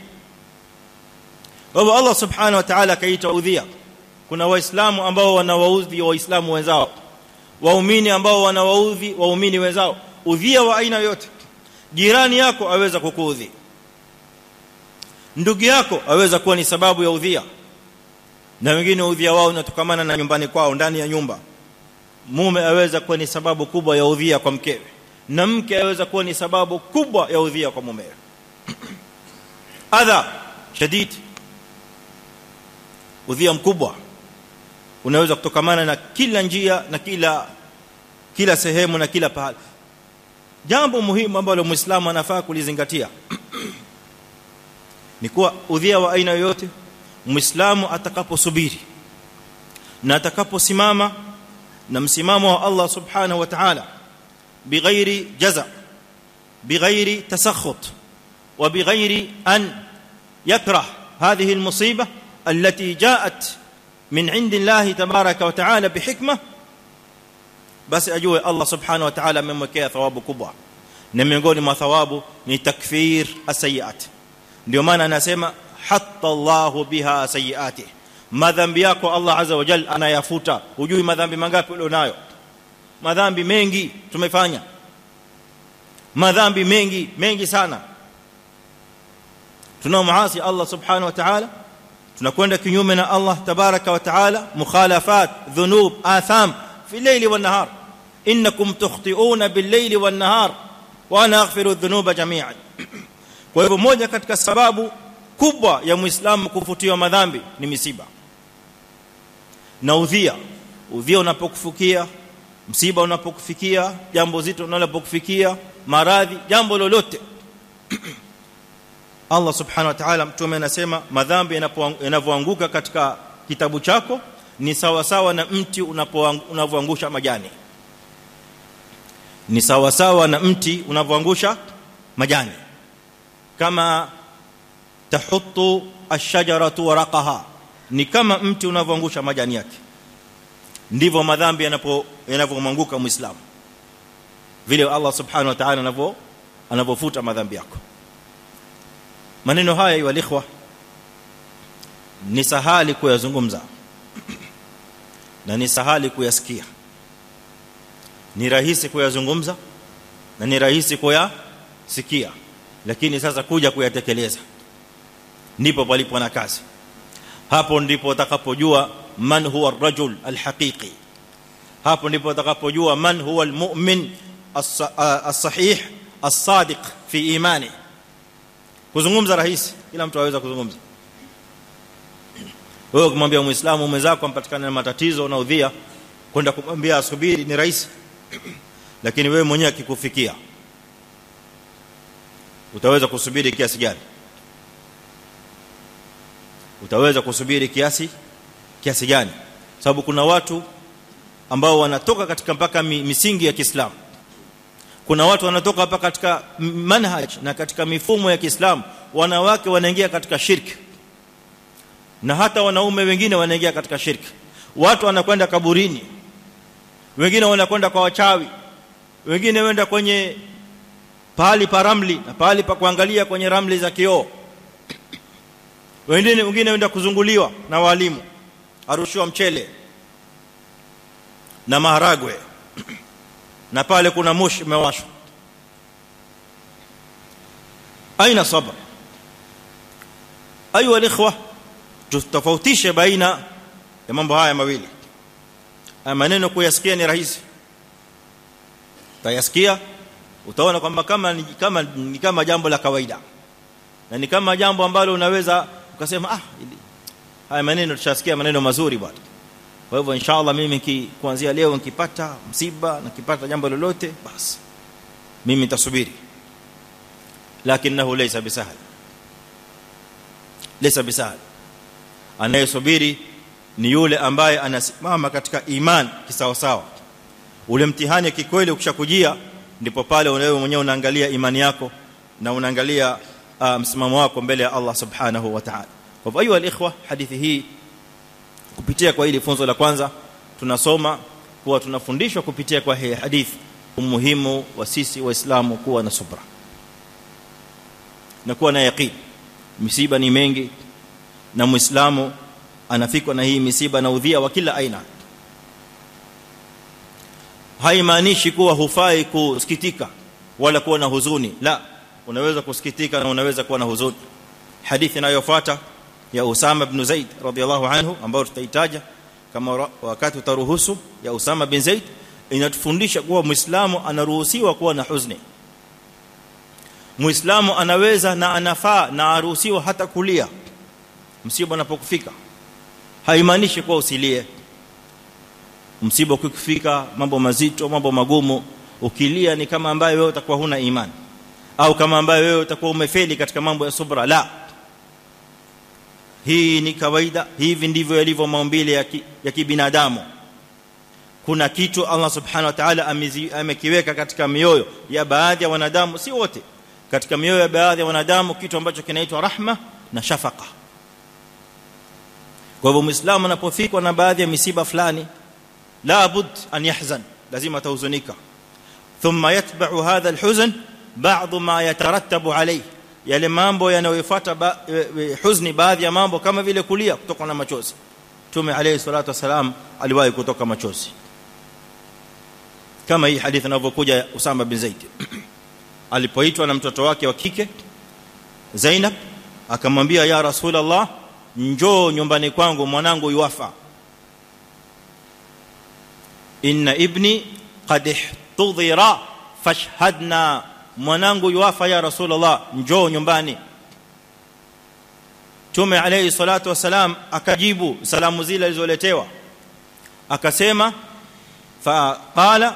وهو الله سبحانه وتعالى kaita udhia kuna waislamu ambao wanawaudhi waislamu wenzao waumini ambao wanawaudhi waumini wenzao. Udhia wa aina yote jirani yako aweza kukuudhi. Ndugu yako aweza kuwa ni sababu ya udhia. Na wengine udhia wao unatokamana na nyumbani kwao ndani ya nyumba. Mume aweza kuwa ni sababu kubwa ya udhia kwa mkewe. Na mke aweza kuwa ni sababu kubwa ya udhia kwa mumewe. Adha shadid. Udhia mkubwa unaweza kutokamana na kila njia na kila kila sehemu na kila pahali jambo muhimu ambalo muislamu anafaa kulizingatia ni kuwa udhia wa aina yoyote muislamu atakaposubiri na atakaposimama na msimamo wa Allah subhanahu wa ta'ala bighairi jaza bighairi tasakhut wa bighairi an yakrah hadhihi almusiba التي جاءت من عند الله تبارك وتعالى بحكمه بس ajue Allah subhanahu wa ta'ala amemwekea thawabu kubwa na miongoni mwa thawabu ni takfir asayiat ndio maana anasema hatta Allah biha sayiati madhambi yako Allah azza wa jalla anayafuta hujui madhambi mangapi ulionayo madhambi mengi tumefanya madhambi mengi mengi sana tunaomuasi Allah subhanahu wa ta'ala tunakwenda kinyume na Allah tabaraka wa taala mukhalafat dhunub atham fi layli wan nahar innakum tukhti'una bil layli wan nahar wa ana aghfiru dhunuba jami'an kwa hivyo moja katika sababu kubwa ya muislamu kufutiwa madhambi ni misiba na udhia udhia unapokufikia msiba unapokufikia jambo zito unalopokufikia maradhi jambo lolote Allah subhanahu wa ta'ala mtume anasema madhambi yanavyoanguka katika kitabu chako ni sawa sawa na mti unavyoangusha majani. Ni sawa sawa na mti unavyoangusha majani. Kama tahuttu ash-shajaratu waraqaha ni kama mti unavyoangusha majani yake. Ndivyo madhambi yanapo yanavyomwanguka muislamu. Vile Allah subhanahu wa ta'ala anavyo anavofuta madhambi yako maneno haya ya ikhwa ni sahali kuyazungumza na ni sahali kuyasikia ni rahisi kuyazungumza na ni rahisi kuyasikia lakini sasa kuja kuyatekeleza ndipo palipo na kazi hapo ndipo utakapojua man huwa ar-rajul al-haqiqi hapo ndipo utakapojua man huwa al-mu'min as-sahih as-sadiq fi imani kuzungumza rahisi kila mtu aweza kuzungumza. Wewe kumwambia muislamu mwenzako ampatikana na matatizo na udhia kwenda kumwambia asubiri ni rahisi. Lakini wewe mwenyewe akikufikia utaweza kusubiri kiasi gani? Utaweza kusubiri kiasi kiasi gani? Sababu kuna watu ambao wanatoka katika mpaka misingi ya Kiislamu kuna watu wanatoka hapa katika manhaj na katika mifumo ya Kiislamu wanawake wanaingia katika shirki na hata wanaume wengine wanaingia katika shirki watu wanakwenda kaburini wengine wanakwenda kwa wachawi wengine wenda kwenye pahali pa ramli na pahali pa kuangalia kwenye ramli za kioo. Wengine wengine wenda kuzunguliwa na walimu arushiwa mchele na maharagwe *clears throat* na pale kuna moshi umewashwa. Aina sabr. Ayu alikhwa tutofautishe baina ya mambo haya mawili. Maneno kuyasikia ni rahisi. Tayasikia utaona kwamba kama ni kama ni kama jambo la kawaida. Na ni kama jambo ambalo unaweza ukasema ah haya maneno tushasikia maneno mazuri bwana kwa hivyo inshallah mimi kuanzia leo nikipata msiba nikipata jambo lolote basi mimi nitasubiri. Lakinahu laysa bisahal. Laysa bisahal. Anayesubiri ni yule ambaye anasimama katika iman kisawa sawa ule mtihani kikweli ukishakujia ndipo pale wewe mwenyewe unaangalia imani yako na unaangalia uh, msimamo wako mbele ya Allah subhanahu wa ta'ala. Kwa hivyo ayu alikhwa hadithi hii kupitia kwa hili funzo la kwanza tunasoma kuwa tunafundishwa kupitia kwa hii hadithi umuhimu wa sisi waislamu kuwa na subra na kuwa na yaqeen misiba ni mengi na muislamu anafikwa na hii misiba na udhia wa kila aina. Haimaanishi kuwa hufai kusikitika wala kuwa na huzuni. La unaweza kusikitika na unaweza kuwa na huzuni. Hadithi inayofuata ya Usama ibn Zaid radhiyallahu anhu ambao tutaitaja kama wakati utaruhusu ya Usama bin Zaid inatufundisha kuwa muislamu anaruhusiwa kuwa na huzuni. Muislamu anaweza na anafaa na aruhusiwa hata kulia. Msiba unapokufika haimaanishi kuwa usilie. Msiba ukikufika mambo mazito mambo magumu ukilia ni kama ambaye wewe utakuwa huna imani. Au kama ambaye wewe utakuwa umefeli katika mambo ya subra la hii ni kawaida. Hivi ndivyo yalivyo maumbile ya, ki, ya kibinadamu. Kuna kitu Allah subhanahu wa ta'ala amekiweka katika mioyo ya baadhi ya wanadamu si wote. Katika mioyo ya baadhi ya wanadamu kitu ambacho kinaitwa rahma na shafaka kwa hivyo muislamu anapofikwa na baadhi ya misiba fulani la bud an yahzan lazima atahuzunika. Thumma yatba'u hadha alhuzn ba'd ma yatarattabu alayhi yale mambo yanayofuata ba, e, e, huzni baadhi ya mambo kama vile kulia kutoka na machozi. Tume alayhi salatu wasalam aliwahi kutoka machozi. Kama hii hadithi inavyokuja Usama bin Zaid. *clears throat* Alipoitwa na mtoto wake wa kike Zainab akamwambia ya Rasulullah njoo nyumbani kwangu mwanangu yuafa inna ibni qad ihtudhira fashhadna mwanangu yuafa ya rasulullah njoo nyumbani tume alayhi salatu wasalam akajibu salamu zile alizoletewa akasema fa qala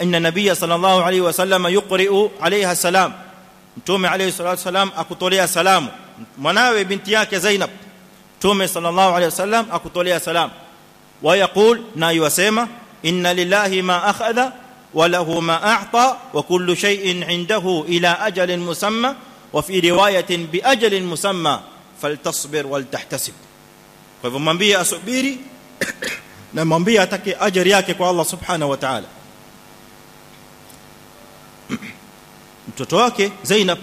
inna nabiyya sallallahu alayhi wasallam yuqri'u alayha salam mtume alayhi salatu wasalam akutolea salamu mwanawe binti yake Zainab tume sallallahu alayhi wasallam akutolea salamu wa yaqul na yusema inna lillahi ma akhadha وله ما اعطى وكل شيء عنده إلى أجل مسمى وفي روايه باجل مسمى فلتصبر ولتحتسب hivyo mwambie asubiri na mwambie atake ajira yake kwa Allah subhanahu wa ta'ala mtoto wake Zainab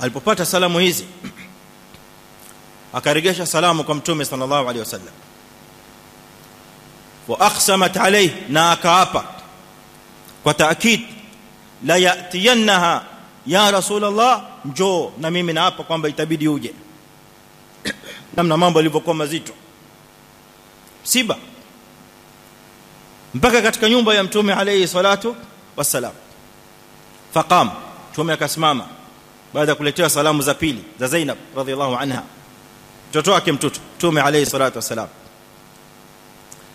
alipopata salamu hizi akaregesha salamu kwa mtume sallallahu alaihi wasallam wa aqsamat alayhi na akaapa kwa taakid la yatiyannaha ya rasulullah njoo na mimi na naapa kwamba itabidi uje. *coughs* Namna mambo yalivyokuwa mazito. Msiba. Mpaka katika nyumba ya mtume alayhi salatu wassalam. Faqam. Mtume akasimama. Baada ya salamu za pili za Zainab radhiallahu anha. Mtoto wake mtoto mtume alayhi salatu wassalam.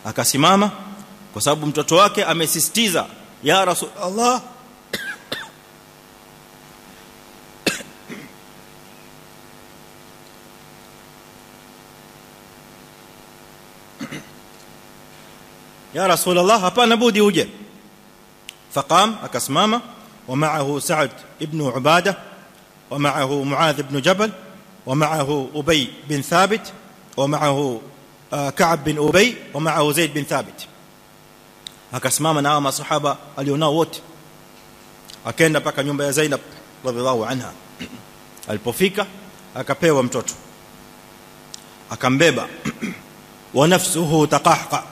Akasimama kwa sababu mtoto wake amesisitiza ya rasul Allah ya rasul Allah hapana budi uje faqam akasimama ومعه سعد ابن عبادة ومعه معاذ بن جبل ومعه أبي بن ثابت ومعه كعب بن أبي ومعه زيد بن ثابت. Akasimama na masahaba alionao wote akaenda paka nyumba ya Zainab radhiallahu anha alipofika akapewa mtoto akambeba wa nafsuhu taqahqa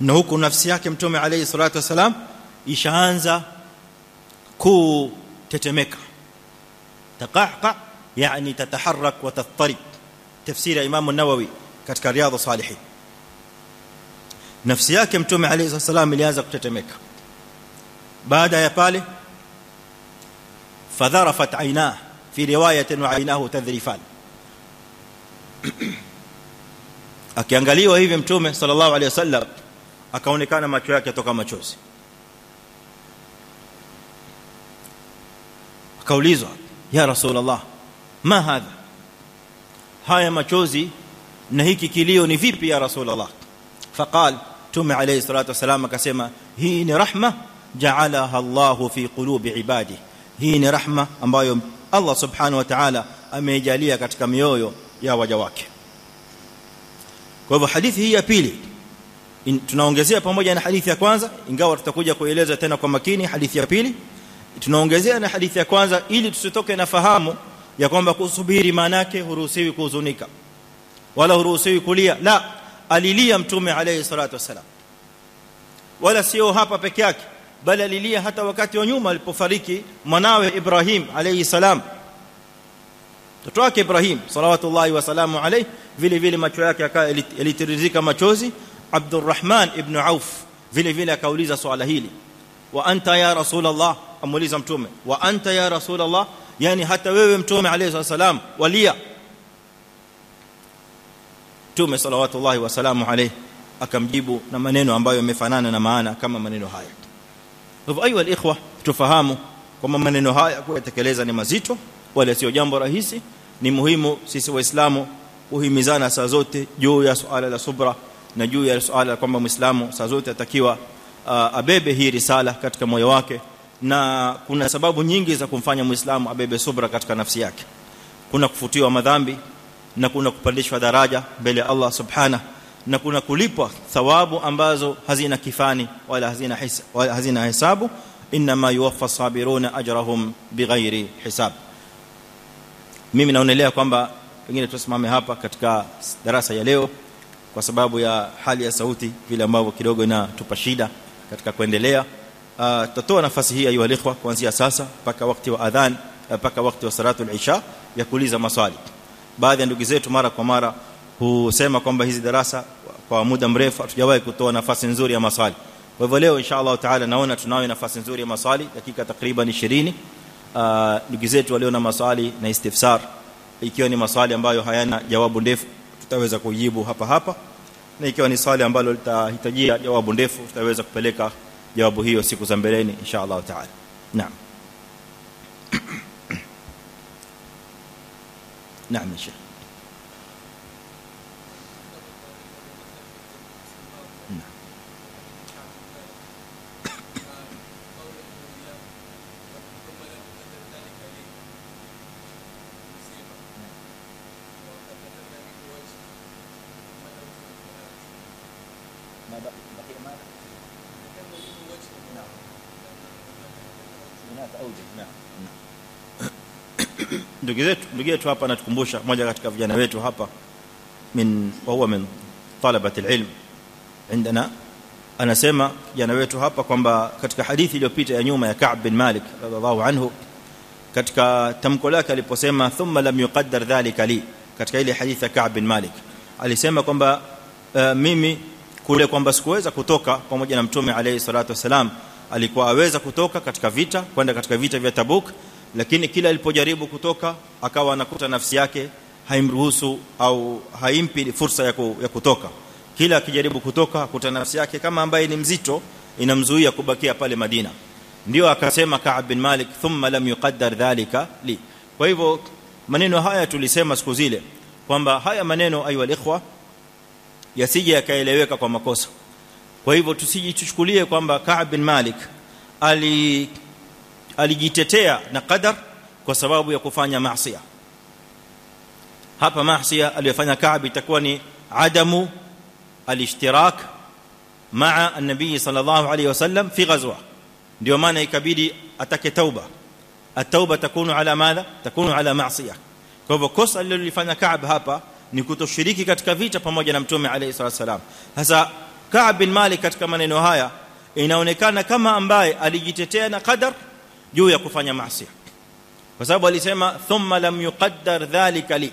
na huku nafsi yake mtume alayhi salatu wasalam ishaanza kutetemeka taqahqa yani tataharrak wa tatarib tafsiri ya Imam an-Nawawi katika riyadhus salihin nafsi yake mtume alayhi salam ilianza kutetemeka baada ya pale fadharafat aina fi riwayatin wa ainahu tadhrifan akiangaliwa hivi mtume sallallahu alayhi wasallam akaonekana macho yake toka machozi akaulizwa ya rasulullah ma hadha haya machozi na hiki kilio ni vipi ya rasulullah faqal tume alayhi salatu wasalam akasema hii ni rahma ja'alaha Allah fi qulubi ibadi hii ni rahma ambayo Allah subhanahu wa ta'ala ameijalia katika mioyo ya waja wake. Kwa hivyo hadithi hii ya pili tunaongezea pamoja na hadithi ya kwanza ingawa tutakuja kueleza tena kwa makini hadithi ya pili. Tunaongezea na hadithi ya kwanza ili tusitoke na fahamu ya kwamba kusubiri maana yake huruhusiwi kuhuzunika wala huruhusiwi kulia. La alilia mtume alayhi salatu wasalam wala sio hapa peke yake bali alilia hata wakati wa nyuma alipofariki mwanawe Ibrahim alayhi salam mtoto wake Ibrahim salawatullahi wasalamu alayhi vile vile macho yake yalitirizika machozi Abdurrahman ibn Auf vile vile akauliza swala hili wa anta ya rasulullah amuuliza mtume wa anta ya rasulullah yani hata wewe mtume alayhi salam walia mtume sallallahu wasalamu alayhi akamjibu na maneno ambayo yamefanana na maana kama maneno haya. Hivyo ayu alikhwa tufahamu kwamba maneno haya kuyatekeleza ni mazito wala sio jambo rahisi. Ni muhimu sisi waislamu kuhimizana saa zote juu ya suala la subra na juu ya suala kwamba muislamu saa zote atakiwa uh, abebe hii risala katika moyo wake na kuna sababu nyingi za kumfanya muislamu abebe subra katika nafsi yake. Kuna kufutiwa madhambi na kuna kupandishwa daraja mbele ya Allah subhana na kuna kulipwa thawabu ambazo hazina kifani wala hazina hisa wala hazina hesabu. Inma yuwaffa sabiruna ajrahum bighairi hisab. Mimi naonelea kwamba pengine tusimame hapa katika darasa ya leo kwa sababu ya hali ya sauti vile ambavyo kidogo inatupa shida katika kuendelea. Tutatoa nafasi hii ayu alikhwa kuanzia sasa mpaka wakati wa adhan mpaka wakati wa salatu al-isha ya kuuliza maswali baadhi ya ndugu zetu mara kwa mara husema kwamba hizi darasa kwa muda mrefu hatujawahi kutoa nafasi nzuri ya maswali. Kwa hivyo leo inshallah taala naona tunayo nafasi nzuri ya maswali dakika takriban 20 ndugu zetu walio na maswali na istifsar ikiwa ni maswali ambayo hayana jawabu ndefu tutaweza kujibu hapa hapa. Na ikiwa ni swali ambalo litahitajia jawabu ndefu tutaweza kupeleka jawabu hiyo siku za mbeleni inshallah taala. Naam نعم يا شيخ. ما ndugu zetu ndugu yetu hapa anatukumbusha mmoja katika vijana wetu hapa min wa huwa min talabati alilm عندنا anasema kijana wetu hapa kwamba katika hadithi iliyopita ya nyuma ya Ka'b bin Malik radhiallahu anhu katika tamko lake aliposema thumma lam yuqaddar dhalika li katika ile hadithi ya Ka'b bin Malik alisema kwamba uh, mimi kule kwamba sikuweza kutoka pamoja na mtume alayhi salatu wasalam alikuwa aweza kutoka katika vita kwenda katika vita vya Tabuk lakini kila alipojaribu kutoka akawa anakuta nafsi yake haimruhusu au haimpi fursa ya, ku, ya kutoka. Kila akijaribu kutoka akuta nafsi yake kama ambaye ni mzito inamzuia kubakia pale Madina. Ndio akasema Ka'b bin Malik thumma lam yuqaddar dhalika li. Kwa hivyo maneno haya tulisema siku zile kwamba haya maneno ayu alikhwa yasije yakaeleweka kwa makosa. Kwa hivyo tusijichukulie kwamba Ka'b bin Malik ali alijitetea na qadar kwa sababu ya kufanya maasi hapa maasi aliyofanya Ka'b itakuwa ni adamu alishtirak maa an-nabii sallallahu alayhi wasallam fi ghazwa ndio maana ikabidi atake tauba at-tauba takunu ala madha takunu ala ma'siyah kwa hivyo kosa alilofanya Ka'b hapa ni kutoshiriki katika vita pamoja na mtume alayhi wasallam sasa Ka'b bin Malik katika maneno haya inaonekana kama ambaye alijitetea na qadar juu ya kufanya maasi. Kwa sababu alisema thumma lam yuqaddar dhalika li.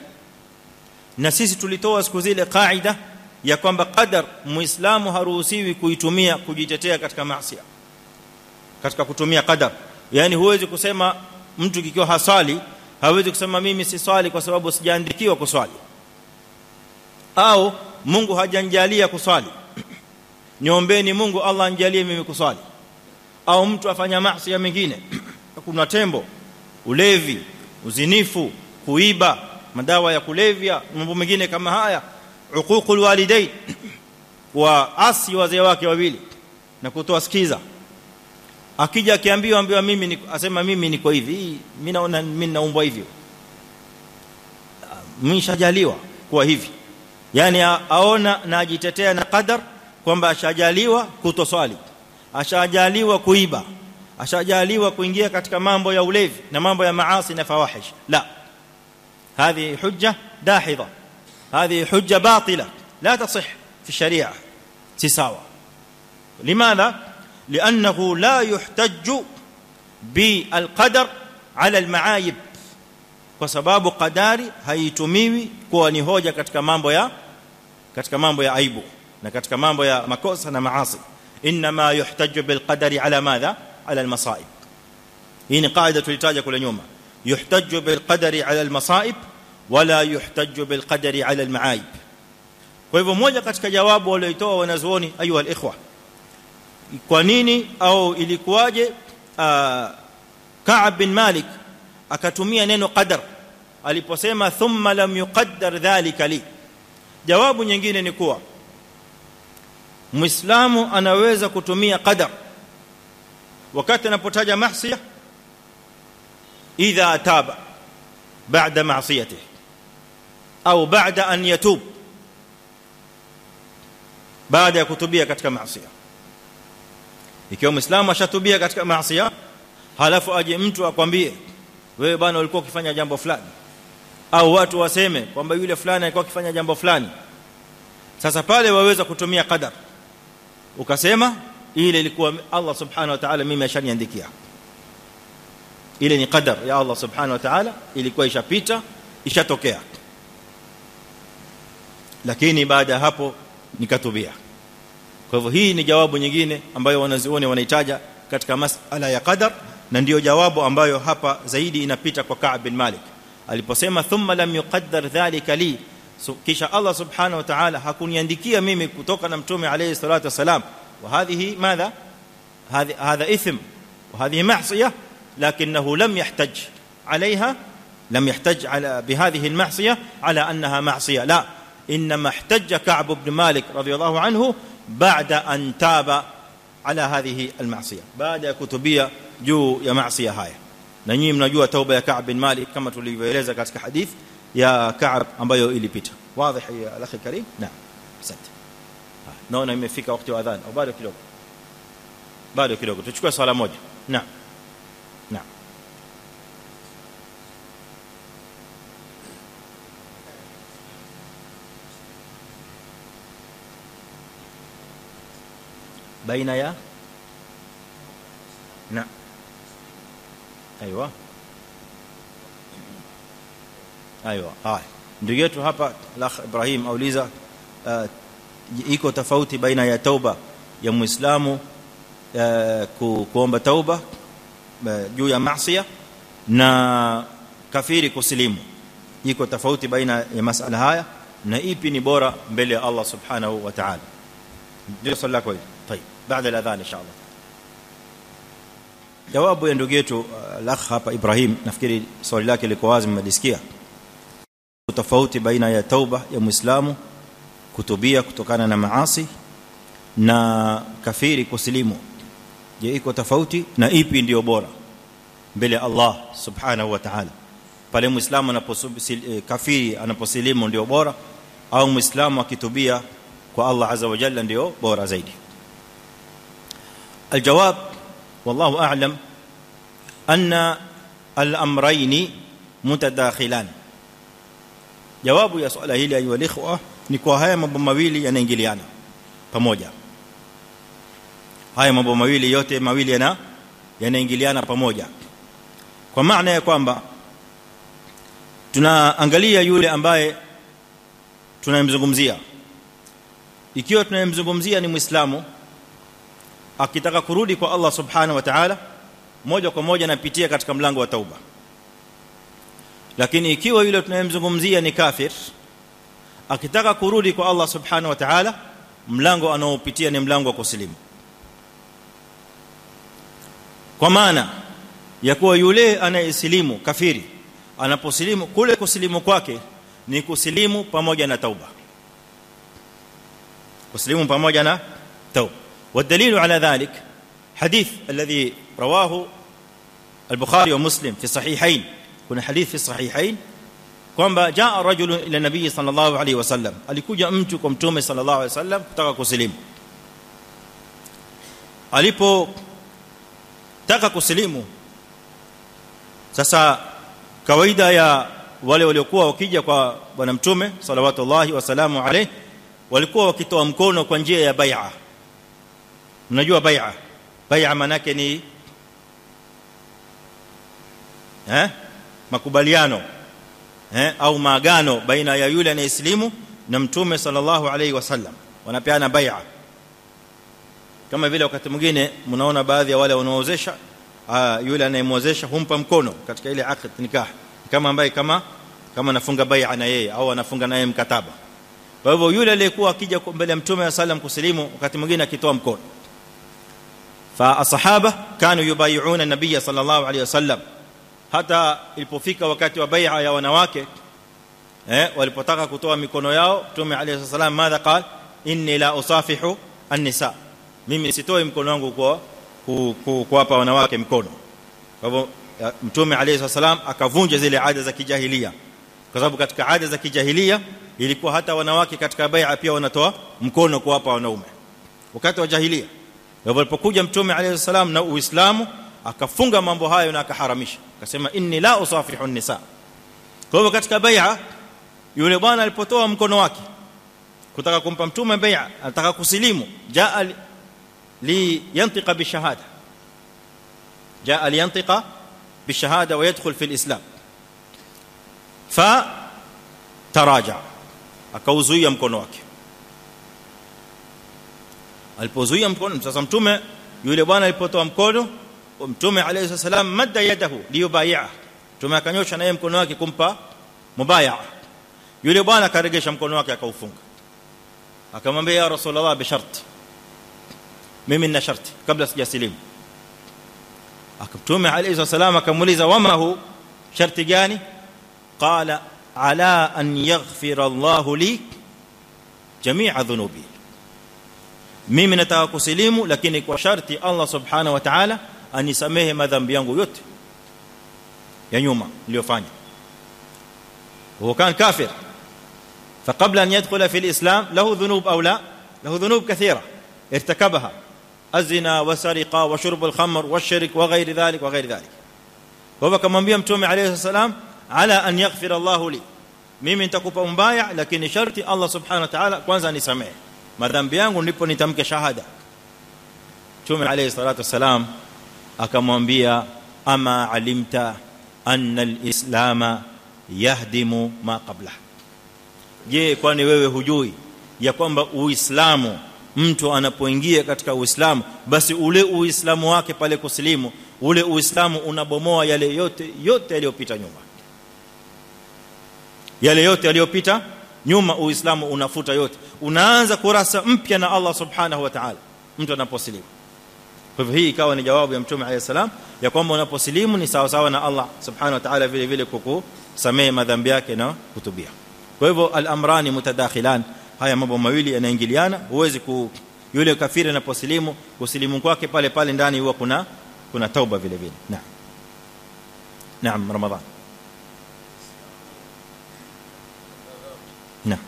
Na sisi tulitoa siku zile kaida ya kwamba qadar muislamu haruhusiwi kuitumia kujitetea katika maasi katika kutumia qadar. Yani huwezi kusema mtu kikiwa hasali hawezi kusema mimi si swali kwa sababu sijaandikiwa kuswali. Au Mungu hajanjalia kuswali. *clears throat* Niombeeni Mungu Allah anjalie mimi kuswali au mtu afanya maasi mengine. *clears throat* Kuna tembo ulevi uzinifu kuiba madawa ya kulevya mambo mengine kama haya. Uququl walidain *clears throat* wa asi wazee wake wawili na kutoa sikiza. Akija akiambiwa ambiwa mimi ni asema mimi niko hivi mimi naona mimi naumbwa hivyo. Mimi shajaliwa kuwa hivi. Yani aona na ajitetea na qadar kwamba ashajaliwa kutoswali ashajaliwa kuiba ashajaliwa kuingia katika mambo ya ulevi na mambo ya maasi na fawahish la هذه حجه داحضه هذه حجه باطله لا تصح في الشريعه سواء لماذا لأنه لا يحتج بالقدر على المعايب kwa sababu qadari haitumiwi kuwa ni hoja katika mambo ya katika mambo ya aibu na katika mambo ya makosa na maasi inma yuhtaju bil qadari ala madha ala al masaib hii ni qaida tulitaja kule nyuma yuhtaju bil qadari ala al masaib wala yuhtaju bil qadari ala al maaib kwa hivyo jawabu walioitoa wanazuoni ayu al ikhwa kwa nini au ilikuwaje Ka'ab bin Malik akatumia neno qadar aliposema thumma lam yuqaddar dhalika li jawabu nyingine ni kuwa muislamu anaweza kutumia qadar. Wakati anapotaja mahsia idha taba baada maasiyatihi au baada an yatub baada ya kutubia katika maasiya ikiwa muislamu ashatubia katika maasiya halafu aje mtu akwambie wewe bwana ulikuwa ukifanya jambo fulani au watu waseme kwamba yule fulani alikuwa akifanya jambo fulani. Sasa pale waweza kutumia qadar ukasema ile ilikuwa Allah subhanahu wa ta'ala mimi ashaniandikia. Ile ni qadar ya Allah subhanahu wa ta'ala ilikuwa ishapita ishatokea. Lakini baada hapo nikatubia. Kwa hivyo hii ni jawabu nyingine ambayo wanazioni wanaitaja katika masala ya qadar na ndio jawabu ambayo hapa zaidi inapita kwa Ka'b bin Malik. Aliposema thumma lam yuqaddar dhalika li kisha Allah subhanahu wa ta'ala hakuniandikia mimi kutoka na mtume alayhi salatu wasalam wa hadhihi madha hadha ithm wa hadhihi ma'siyah لكنه لم يحتج عليها لم يحتج على بهذه المعصيه على انها معصيه لا انما احتج كعب بن مالك رضي الله عنه بعد ان تاب على هذه المعصيه بعد كتبيه juu ya maasi haya na nyinyi mnajua tauba ya Ka'b bin Malik kama tulivyoeleza katika hadith ya Ka'ab ambayo ilipita wazi ya alakhi karim naam asante naona imefika wakati wa adhan au bado kidogo bado kidogo tuchukue swala moja naam naam baina ya نعم أيوه أيوه haya ndugu yetu hapa lakh Ibrahim auliza uh, iko tofauti baina ya tauba ya muislamu uh, ku, kuomba tauba uh, juu ya maasiya na kafiri kusilimu iko tofauti baina ya masala haya na ipi ni bora mbele ya Allah subhanahu wa ta'ala ndio swali lako hili طيب بعد الاذان ان شاء الله jawabu ya ndugu yetu lakh hapa Ibrahim nafikiri swali lake liko wazi mmelisikia tofauti baina ya tauba ya muislamu kutubia kutokana na maasi na kafiri kusilimu je iko tofauti na ipi ndio bora mbele Allah subhanahu wa ta'ala pale muislamu anaposubiri kafiri anaposilimu ndio bora au muislamu akitubia kwa Allah azza wa jalla ndio bora zaidi الجواب والله اعلم ان الامرين متداخلان jawabu ya swala hili ayu alikhwa ni kwa haya mambo mawili yanaingiliana pamoja. Haya mambo mawili yote mawili yana yanaingiliana pamoja. Kwa maana ya kwamba tunaangalia yule ambaye tunayemzungumzia. Ikiwa tunayemzungumzia ni muislamu akitaka kurudi kwa Allah subhanahu wa ta'ala moja kwa moja anapitia katika mlango wa tauba lakini ikiwa yule tunayemzungumzia ni kafir akitaka kurudi kwa Allah subhanahu wa ta'ala mlango anaopitia ni mlango wa kusilimu kwa maana ya kuwa yule anayesilimu kafiri anaposilimu kule kusilimu kwake ni kusilimu pamoja na tauba kusilimu pamoja na tauba والدليل على ذلك حديث الذي رواه البخاري ومسلم في الصحيحين kuna hadith fi sahihain kwamba jaa rajulun ila nabii sallallahu alaihi wasallam alikuja mtu kwa mtume sallallahu alaihi wasallam kutaka kusilimu alipo taka kusilimu sasa kawaida ya wale waliokuwa wakija kwa bwana mtume sallallahu wasalamu alayhi walikuwa wakitoa mkono kwa njia ya bai'a mnajua bai'a bai'a manake ni eh makubaliano eh au maagano baina ya yule anayeslimu na mtume sallallahu alayhi wasallam. Wanapeana bai'a. Kama vile wakati mwingine mnaona baadhi ya wale wanaoozesha yule anayemwozesha humpa mkono katika ile aqd nikah. Kama ambaye kama kama anafunga bai'a na yeye au anafunga naye mkataba. Kwa hivyo yule aliyekuwa akija mbele ya mtume sallam kuslimu wakati mwingine akitoa mkono. Fa ashabah kanu yubay'una an-nabiy sallallahu alayhi wasallam hata ilipofika wakati wa bai'a ya wanawake eh walipotaka kutoa mikono yao mtume alayhi wasallam madha qala inni la usafihu an-nisa. Mimi sitoi mkono wangu kwa kuwapa wanawake mkono. Kwa hivyo mtume alayhi wasallam akavunja zile ada za kijahilia kwa sababu katika ada za kijahilia ilikuwa hata wanawake katika bai'a pia wanatoa mkono kuwapa wanaume. Wakati wa jahilia walipokuja alipokuja mtume alayhi salam na uislamu akafunga mambo hayo na akaharamisha akasema inni la usafihu nisa kwa hivyo katika bai'a yule bwana alipotoa mkono wake kutaka kumpa mtume bai'a anataka kusilimu jaa li yantiqa bi shahada jaa li yantiqa bi shahada wa yadkhul fi alislam fa taraja akauzuia mkono wake alipozuia mkono sasa mtume yule bwana alipotoa mkono mtume alayhi salam madda yadahu liyubai'a mtume akanyosha naye mkono wake kumpa mubai'a yule bwana akaregesha mkono wake akaufunga akamwambia ya rasulullah bi shart mimi nina sharti kabla sijasilimu akamtume alayhi salam akamuuliza wama hu sharti gani qala ala an yaghfira Allah li jami'a dhunubi mimi nataka kusilimu lakini kwa sharti Allah subhanahu wa ta'ala anisamehe madhambi yangu yote ya nyuma niliyofanya هو كان كافر فقبل ان يدخل في الاسلام له ذنوب أو لا له ذنوب كثيره ارتكبها الزنا وسرقه وشرب الخمر والشرك وغير ذلك وغير ذلك وهو كمwambia mtume alayhi salam ala an yaghfira Allah li mimi nitakupa mbaya lakini sharti Allah subhanahu wa ta'ala kwanza nisamehe madhambi yangu ndipo nitamke shahada Mtume alayhi salatu wasalam akamwambia ama alimta anna alislama yahdimu ma qabla je kwani wewe hujui ya kwamba uislamu mtu anapoingia katika uislamu basi ule uislamu wake pale kusilimu ule uislamu unabomoa yale yote yote yaliyopita nyuma. Yale yote yaliyopita nyuma uislamu unafuta yote. Unaanza kurasa mpya na Allah subhanahu wa ta'ala mtu anaposilimu kwa hivyo hii ikawa ni jawabu ya mtume alayhi salam ya kwamba unaposilimu ni sawa sawa na Allah subhanahu wa ta'ala vile vile kukusamehe madhambi yake na kutubia kwa hivyo al-amrani mutadakhilan haya mambo mawili yanaingiliana huwezi ku yule kafiri anaposilimu kusilimu kwake pale pale ndani huwa kuna kuna tauba vile vile naam naam ramadhan naam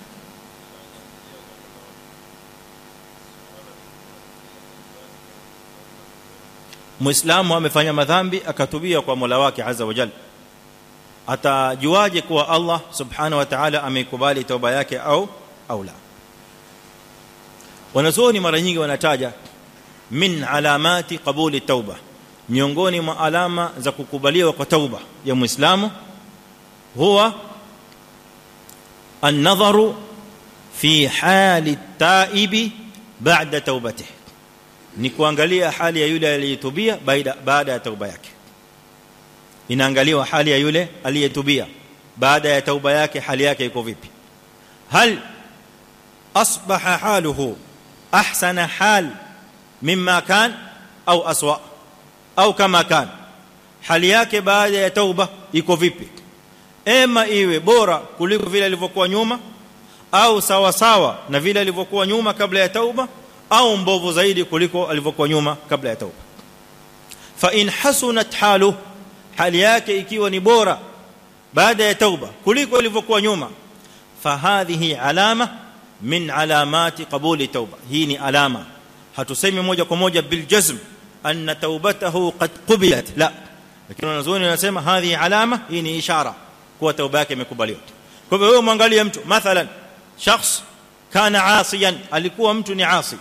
muislamu amefanya madhambi akatubia kwa Mola wake azza wa jalla atajuaje kuwa Allah subhanahu wa ta'ala ameikubali toba yake au au la wanazuoni mara nyingi wanataja min alamati qabuli tauba miongoni mwa alama za kukubaliwa kwa tauba ya muislamu huwa an-nadharu fi hali at-taibi ba'da taubatihi ni kuangalia hali ya yule aliyetubia baada baada ya tauba yake. Inaangaliwa hali ya yule aliyetubia baada ya tauba yake hali yake iko vipi. Hal asbaha haluhu ahsana hal mimma kan au aswa au kama kan. Hali yake baada ya tauba iko vipi. Ema iwe bora kuliko vile alivyokuwa nyuma au sawa sawa na vile alivyokuwa nyuma kabla ya tauba au mbovu zaidi kuliko alivyokuwa nyuma kabla ya tauba fa in hasunat haluhu hali yake ikiwa ni bora baada ya tauba kuliko ilivyokuwa nyuma fahadhihi alama min alamati qabuli tauba hii ni alama hatusemi moja kwa moja bil jazm anna taubatahu qad qubilat la lakini wanazuoni wanasema hadhi alama hii ni ishara kuwa tauba yake imekubaliwa kwa hivyo wewe muangalie mtu mathalan shakhs kana asiyan alikuwa mtu ni asi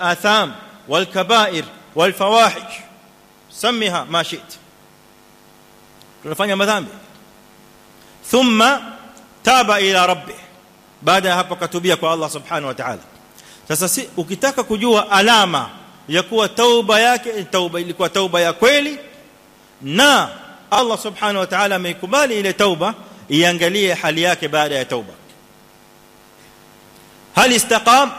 atham wal kaba'ir wal fawahish سميها ما شئت tunafanya madhambi thumma taba ila rabbih baada ya hapo katubia kwa Allah subhanahu wa ta'ala sasa si ukitaka kujua alama ya kuwa tauba yake tauba ilikuwa tauba ya kweli na Allah subhanahu wa ta'ala ameikubali ile tauba iangalie hali yake baada ya tauba hal istaqam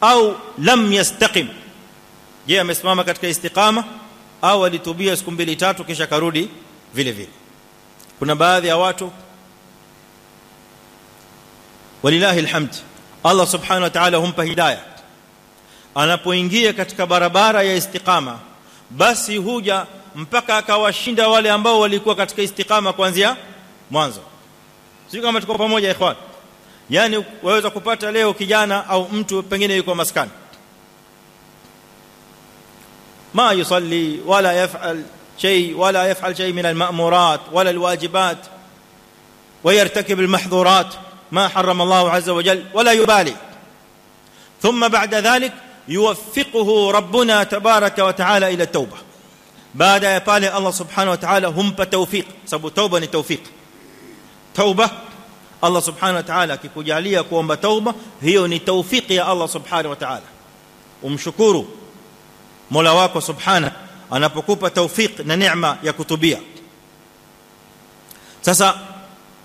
au lam yastaqim je amesimama katika istiqama? Au alitubia siku mbili tatu kisha karudi vile vile. Kuna baadhi ya watu walilahi alhamd Allah subhanahu wa ta'ala humpa hidayah anapoingia katika barabara ya istiqama basi huja mpaka akawashinda wale ambao walikuwa katika istiqama kuanzia mwanzo. Sio kama tuko pamoja ikhwan yani waweza kupata leo kijana au mtu pengine yuko maskani. ما يصلي ولا يفعل شيء ولا يفعل شيء من المأمورات ولا الواجبات ويرتكب المحظورات ما حرم الله عز وجل ولا يبالي ثم بعد ذلك يوفقه ربنا تبارك وتعالى إلى التوبه بعد ya pale Allah subhanahu wa ta'ala humpa tawfik sababu tauba ni tauba Allah subhanahu wa ta'ala akikujalia kuomba tauba hiyo ni tawfiki ya Allah subhanahu wa ta'ala. Umshukuru Mola wako subhana anapokupa tawfik na neema ya kutubia. Sasa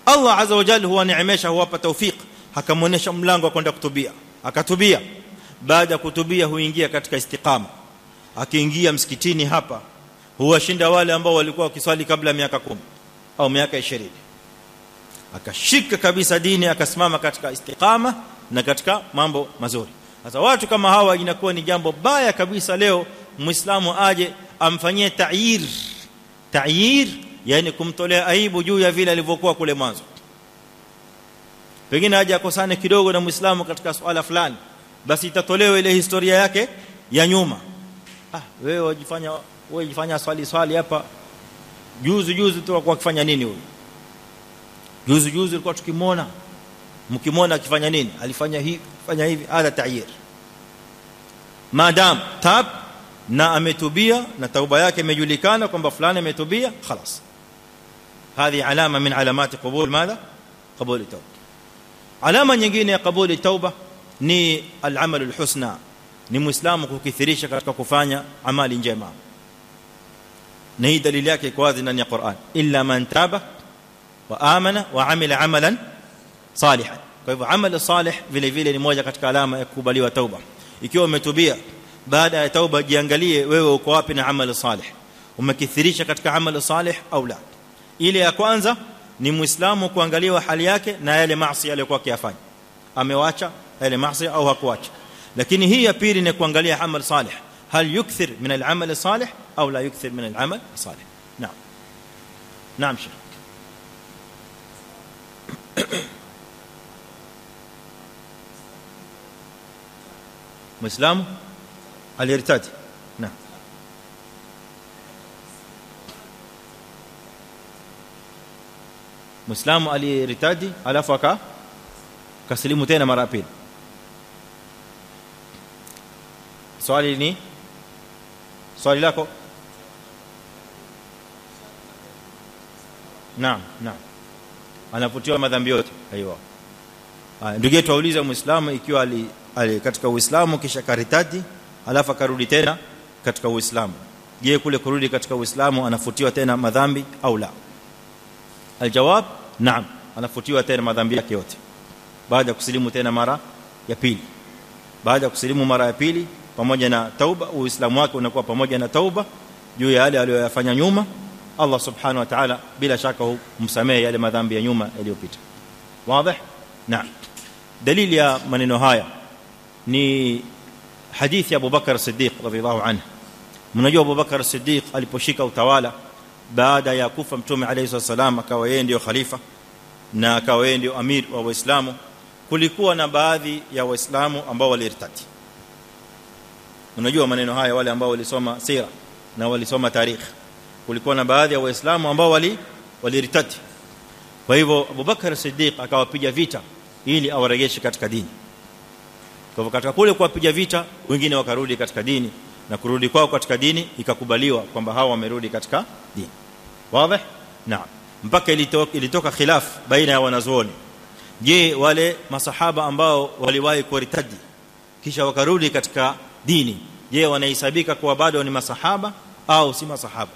Allah azza wa jalla huwa neemesha huwapa tawfik akamuonesha mlango wa kwenda kutubia. Akatubia. Baada ya kutubia huingia katika istiqama. Akiingia msikitini hapa huwashinda wale ambao walikuwa wakiswali kabla miaka 10 au miaka 20 akashika kabisa dini akasimama katika istiqama na katika mambo mazuri. Sasa watu kama hawa inakuwa ni jambo baya kabisa leo muislamu aje amfanyie ta'yir. Ta'yir yani kumtolea aibu juu ya vile alivyokuwa kule mwanzo. Pengine aje akosane kidogo na muislamu katika swala fulani basi itatolewa ile historia yake ya nyuma. Ah wewe wajifanya wewe jifanya swali swali hapa. Juzi juzi tu kwa kufanya nini huyu juzi juzi alikuwa tukimwona mkimwona akifanya nini alifanya hivi fanya hivi hada ta'yir madam tab na ametubia na tauba yake imejulikana kwamba fulani ametubia خلاص هذه علامه من علامات قبول ماذا قبول التوبه alama nyingine ya kabuli tauba ni al-amal al-husna ni muislamu kukithirisha katika kufanya amali njema na hii dalili yake iko wazi ndani ya Qur'an illa man taba wa amana wa amila amalan salihan kwa hivyo amali salih vile vile ni moja katika alama ya kukubaliwa tauba ikiwa umetubia baada ya tauba jiangalie wewe uko wapi na amali salih umekithirisha katika amali salih au la ile ya kwanza ni muislamu kuangaliwa hali yake na yale maasi aliyokuwa akiyafanya amewacha yale maasi au hakuacha lakini hii ya pili ni kuangalia amal salih hal yukthir min al-amal salih au la yukthir min al-amal salih naam naam sheikh مسلم علي ارتد نعم مسلم علي ارتد على فكا كسلمه ثاني مره ثانية سؤالي ني سؤالي لكو نعم نعم anafutiwa madhambi yote. Aiyo ndugu yetu auliza muislamu ikiwa ali, ali katika uislamu kisha karitadi alafu akarudi tena katika uislamu. Je kule kurudi katika uislamu anafutiwa tena madhambi au la? Aljawab naam anafutiwa tena madhambi yake yote. Baada ya kusilimu tena mara ya pili. Baada ya kusilimu mara ya pili pamoja na tauba uislamu wake unakuwa pamoja na tauba juu ya yale aliyoyafanya nyuma Allah subhanahu wa ta'ala bila shaka humsamehe yale madhambi ya nyuma yaliyopita wazi naam dalili ya maneno haya ni hadithi ya Abu Bakar Siddiq radhiyallahu anhu mnajua Abu Bakar Siddiq aliposhika utawala baada ya kufa mtume alayhi wasallam akawa yeye ndio khalifa na akawa yeye ndio amir wa waislamu kulikuwa na baadhi ya waislamu ambao walirtadi unajua maneno haya wale ambao walisoma sira na walisoma tarikh kulikuwa na baadhi ya waislamu ambao wali waliritati. Kwa hivyo Abubakar Siddiq akawapiga vita ili awarejeshe katika dini. Kwa hivyo katika kule kuwapiga vita wengine wakarudi katika dini na kurudi kwao katika dini ikakubaliwa kwamba hao wamerudi katika dini. Wazi? Naam. Mpaka ilitoka ilitoka khilaf baina ya wanazuoni. Je wale masahaba ambao waliwahi kuritadi kisha wakarudi katika dini je wanahesabika kuwa bado ni masahaba au si masahaba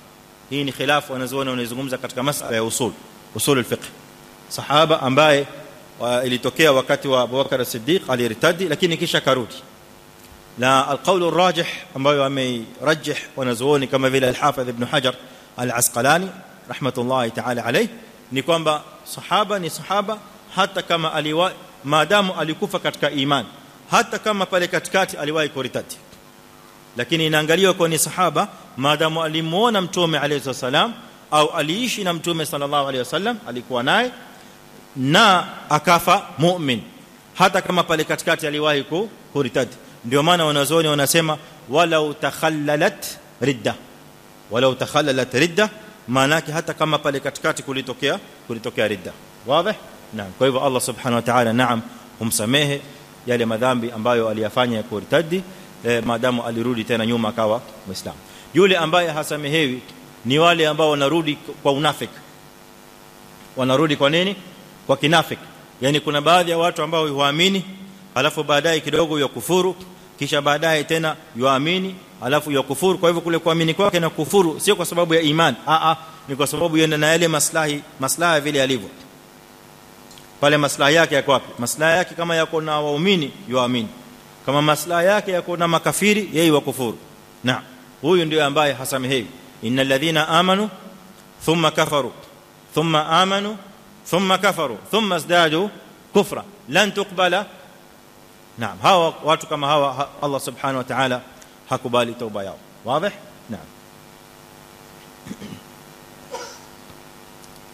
hii ni khilaf wanazuoni wanazungumza katika masala ya usul usul al-fiqh sahaba ambaye ilitokea wakati wa Abu Bakar as-Siddiq aliritadi lakini kisha karudi na alqawl arrajih ambayo ameirajih wanazuoni kama vile al-Hafidh Ibn Hajar al-Asqalani rahmatullahi ta'ala alayh ni kwamba sahaba ni sahaba hata kama aliwa maadamu alikufa katika iman hata kama pale katikati aliwahi kuritati lakini inaangaliwa kwa ni sahaba maadamu alimuona mtume alayhi salam au aliishi na mtume sallallahu alayhi wasallam alikuwa naye na akafa mu'min hata kama pale katikati aliwahi kuritati ndio maana wanazuoni wanasema walau takhallalat ridda walau takhallalat ridda maana yake hata kama pale katikati kulitokea kulitokea ridda wazi naam kwa hivyo Allah subhanahu wa ta'ala naam humsamehe yale madhambi ambayo aliyafanya ya kuritadi eh, maadamu alirudi tena nyuma akawa muislam. Yule ambaye hasamehewi ni wale ambao wanarudi kwa unafiki. Wanarudi kwa nini? Kwa kinafiki. Yani kuna baadhi ya watu ambao huamini alafu baadaye kidogo yakufuru kisha baadaye tena yuamini alafu yakufuru kwa hivyo kule kuamini kwake na kufuru sio kwa sababu ya imani. A a ni kwa sababu yenda na yale maslahi maslaha vile yalivyo. Pale maslahi yake yako wapi? Maslahi yake kama yako na waumini yuamini kama maslahi yake yako na makafiri yeye wakufuru na huyu ndio ambaye hasamehewi innal ladhina amanu thumma kafaru thumma amanu thumma kafaru thumma izdadu kufra lan tuqbala naam hawa watu kama hawa Allah subhanahu wa ta'ala hakubali tauba yao wazi naam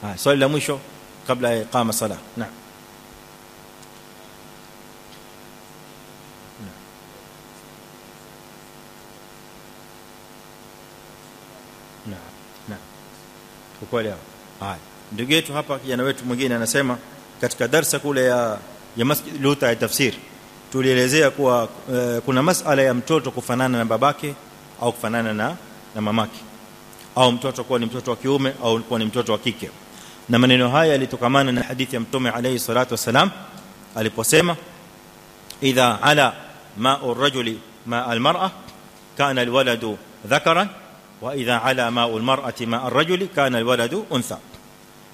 ah swali la mwisho kabla ya iqama sala naam ukweli haya. Ndugu yetu hapa kijana wetu mwingine anasema katika darasa kule ya ya masjid luta ya tafsir tulielezea kuwa e, kuna masala ya mtoto kufanana na babake au kufanana na na mamake. Au mtoto kuwa ni mtoto wa kiume au kuwa ni mtoto wa kike. Na maneno haya yalitokamana na hadithi ya mtume alayhi salatu wasalam aliposema idha ala ma'u ar-rajuli ma'a al-mar'a kana al-waladu dhakaran wa idha ala ma'u al-mar'ati ma'a ar-rajuli kana al-waladu untha.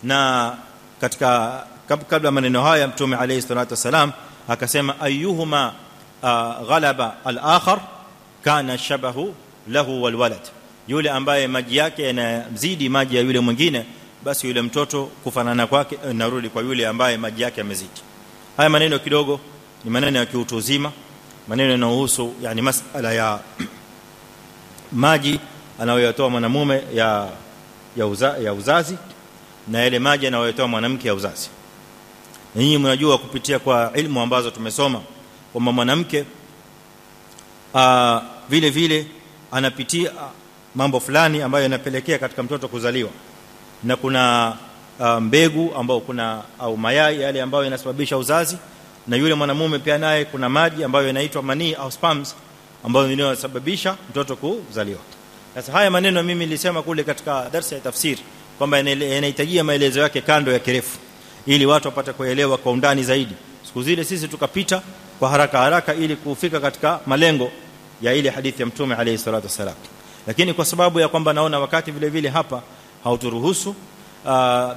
Na katika kabla maneno haya mtume alayhi salatu wasalam akasema ayyuhuma ghalaba al-akhar kana shabahu lahu wal walad yule ambaye maji yake yanazidi maji ya yule mwingine basi yule mtoto kufanana kwake narudi kwa yule ambaye maji yake yamezidi. Haya maneno kidogo ni maneno ya kiutu uzima maneno yanayohusu yani masala ya *clears throat* maji anayoyatoa mwanamume ya ya, uza, ya uzazi na yale maji anayoyatoa mwanamke ya uzazi. Ninyi mnajua kupitia kwa ilmu ambazo tumesoma kwamba mwanamke vile vile anapitia mambo fulani ambayo yanapelekea katika mtoto kuzaliwa. Na kuna a, mbegu ambao kuna au mayai yale ambayo yanasababisha uzazi na yule mwanamume pia naye kuna maji ambayo yanaitwa manii au sperms ambayo yanasababisha mtoto kuzaliwa sasa haya maneno mimi nilisema kule katika darasa ya tafsiri kwamba yanahitajia maelezo yake kando ya kirefu ili watu wapate kuelewa kwa undani zaidi. Siku zile sisi tukapita kwa haraka haraka ili kufika katika malengo ya ile hadithi ya mtume alayhi salatu wasalam lakini kwa sababu ya kwamba naona wakati vile vile hapa hauturuhusu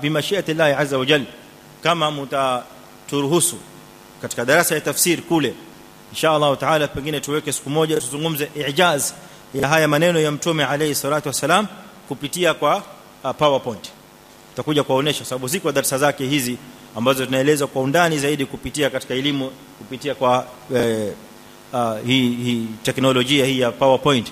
bimashiati llahi azza wa jalla kama mtaturuhusu katika darasa ya tafsiri kule insha Allah taala pengine tuweke siku moja tuzungumze ijaz ya haya maneno ya mtume alayhi salatu wasalam kupitia kwa uh, powerpoint. Tutakuja kuonesha sababu ziko darasa zake hizi ambazo tunaeleza kwa undani zaidi kupitia katika elimu kupitia kwa eh, uh, hii hii teknolojia hii ya powerpoint.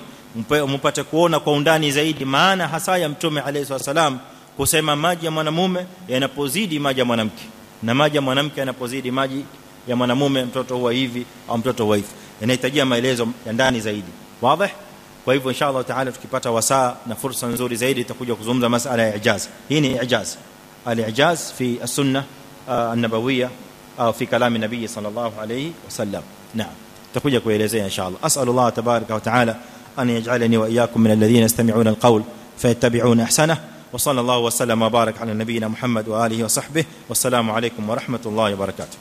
Mpate kuona kwa undani zaidi maana hasa ya mtume alayhi wasallam kusema maji ya mwanamume yanapozidi maji ya mwanamke. Na maji ya mwanamke yanapozidi maji ya mwanamume mtoto huwa hivi au mtoto huwa hivi. Inahitajia maelezo ya ndani zaidi. Wazi kwa hivyo inshallah taala tukipata wasaa na fursa nzuri zaidi tutakuja kuzungumza masuala ya ijaz hii ni ijaz al-ijaz fi as-sunnah an-nabawiyya au fi kalami nabii sallallahu alayhi wasallam naam tutakuja kuelezea inshallah as'alullah tabaraka wa taala أن يجعلني وإياكم من الذين يستمعون القول فيتبعون أحسنه وصلى الله وسلم وبارك على نبينا محمد وآله وصحبه والسلام عليكم ورحمة الله وبركاته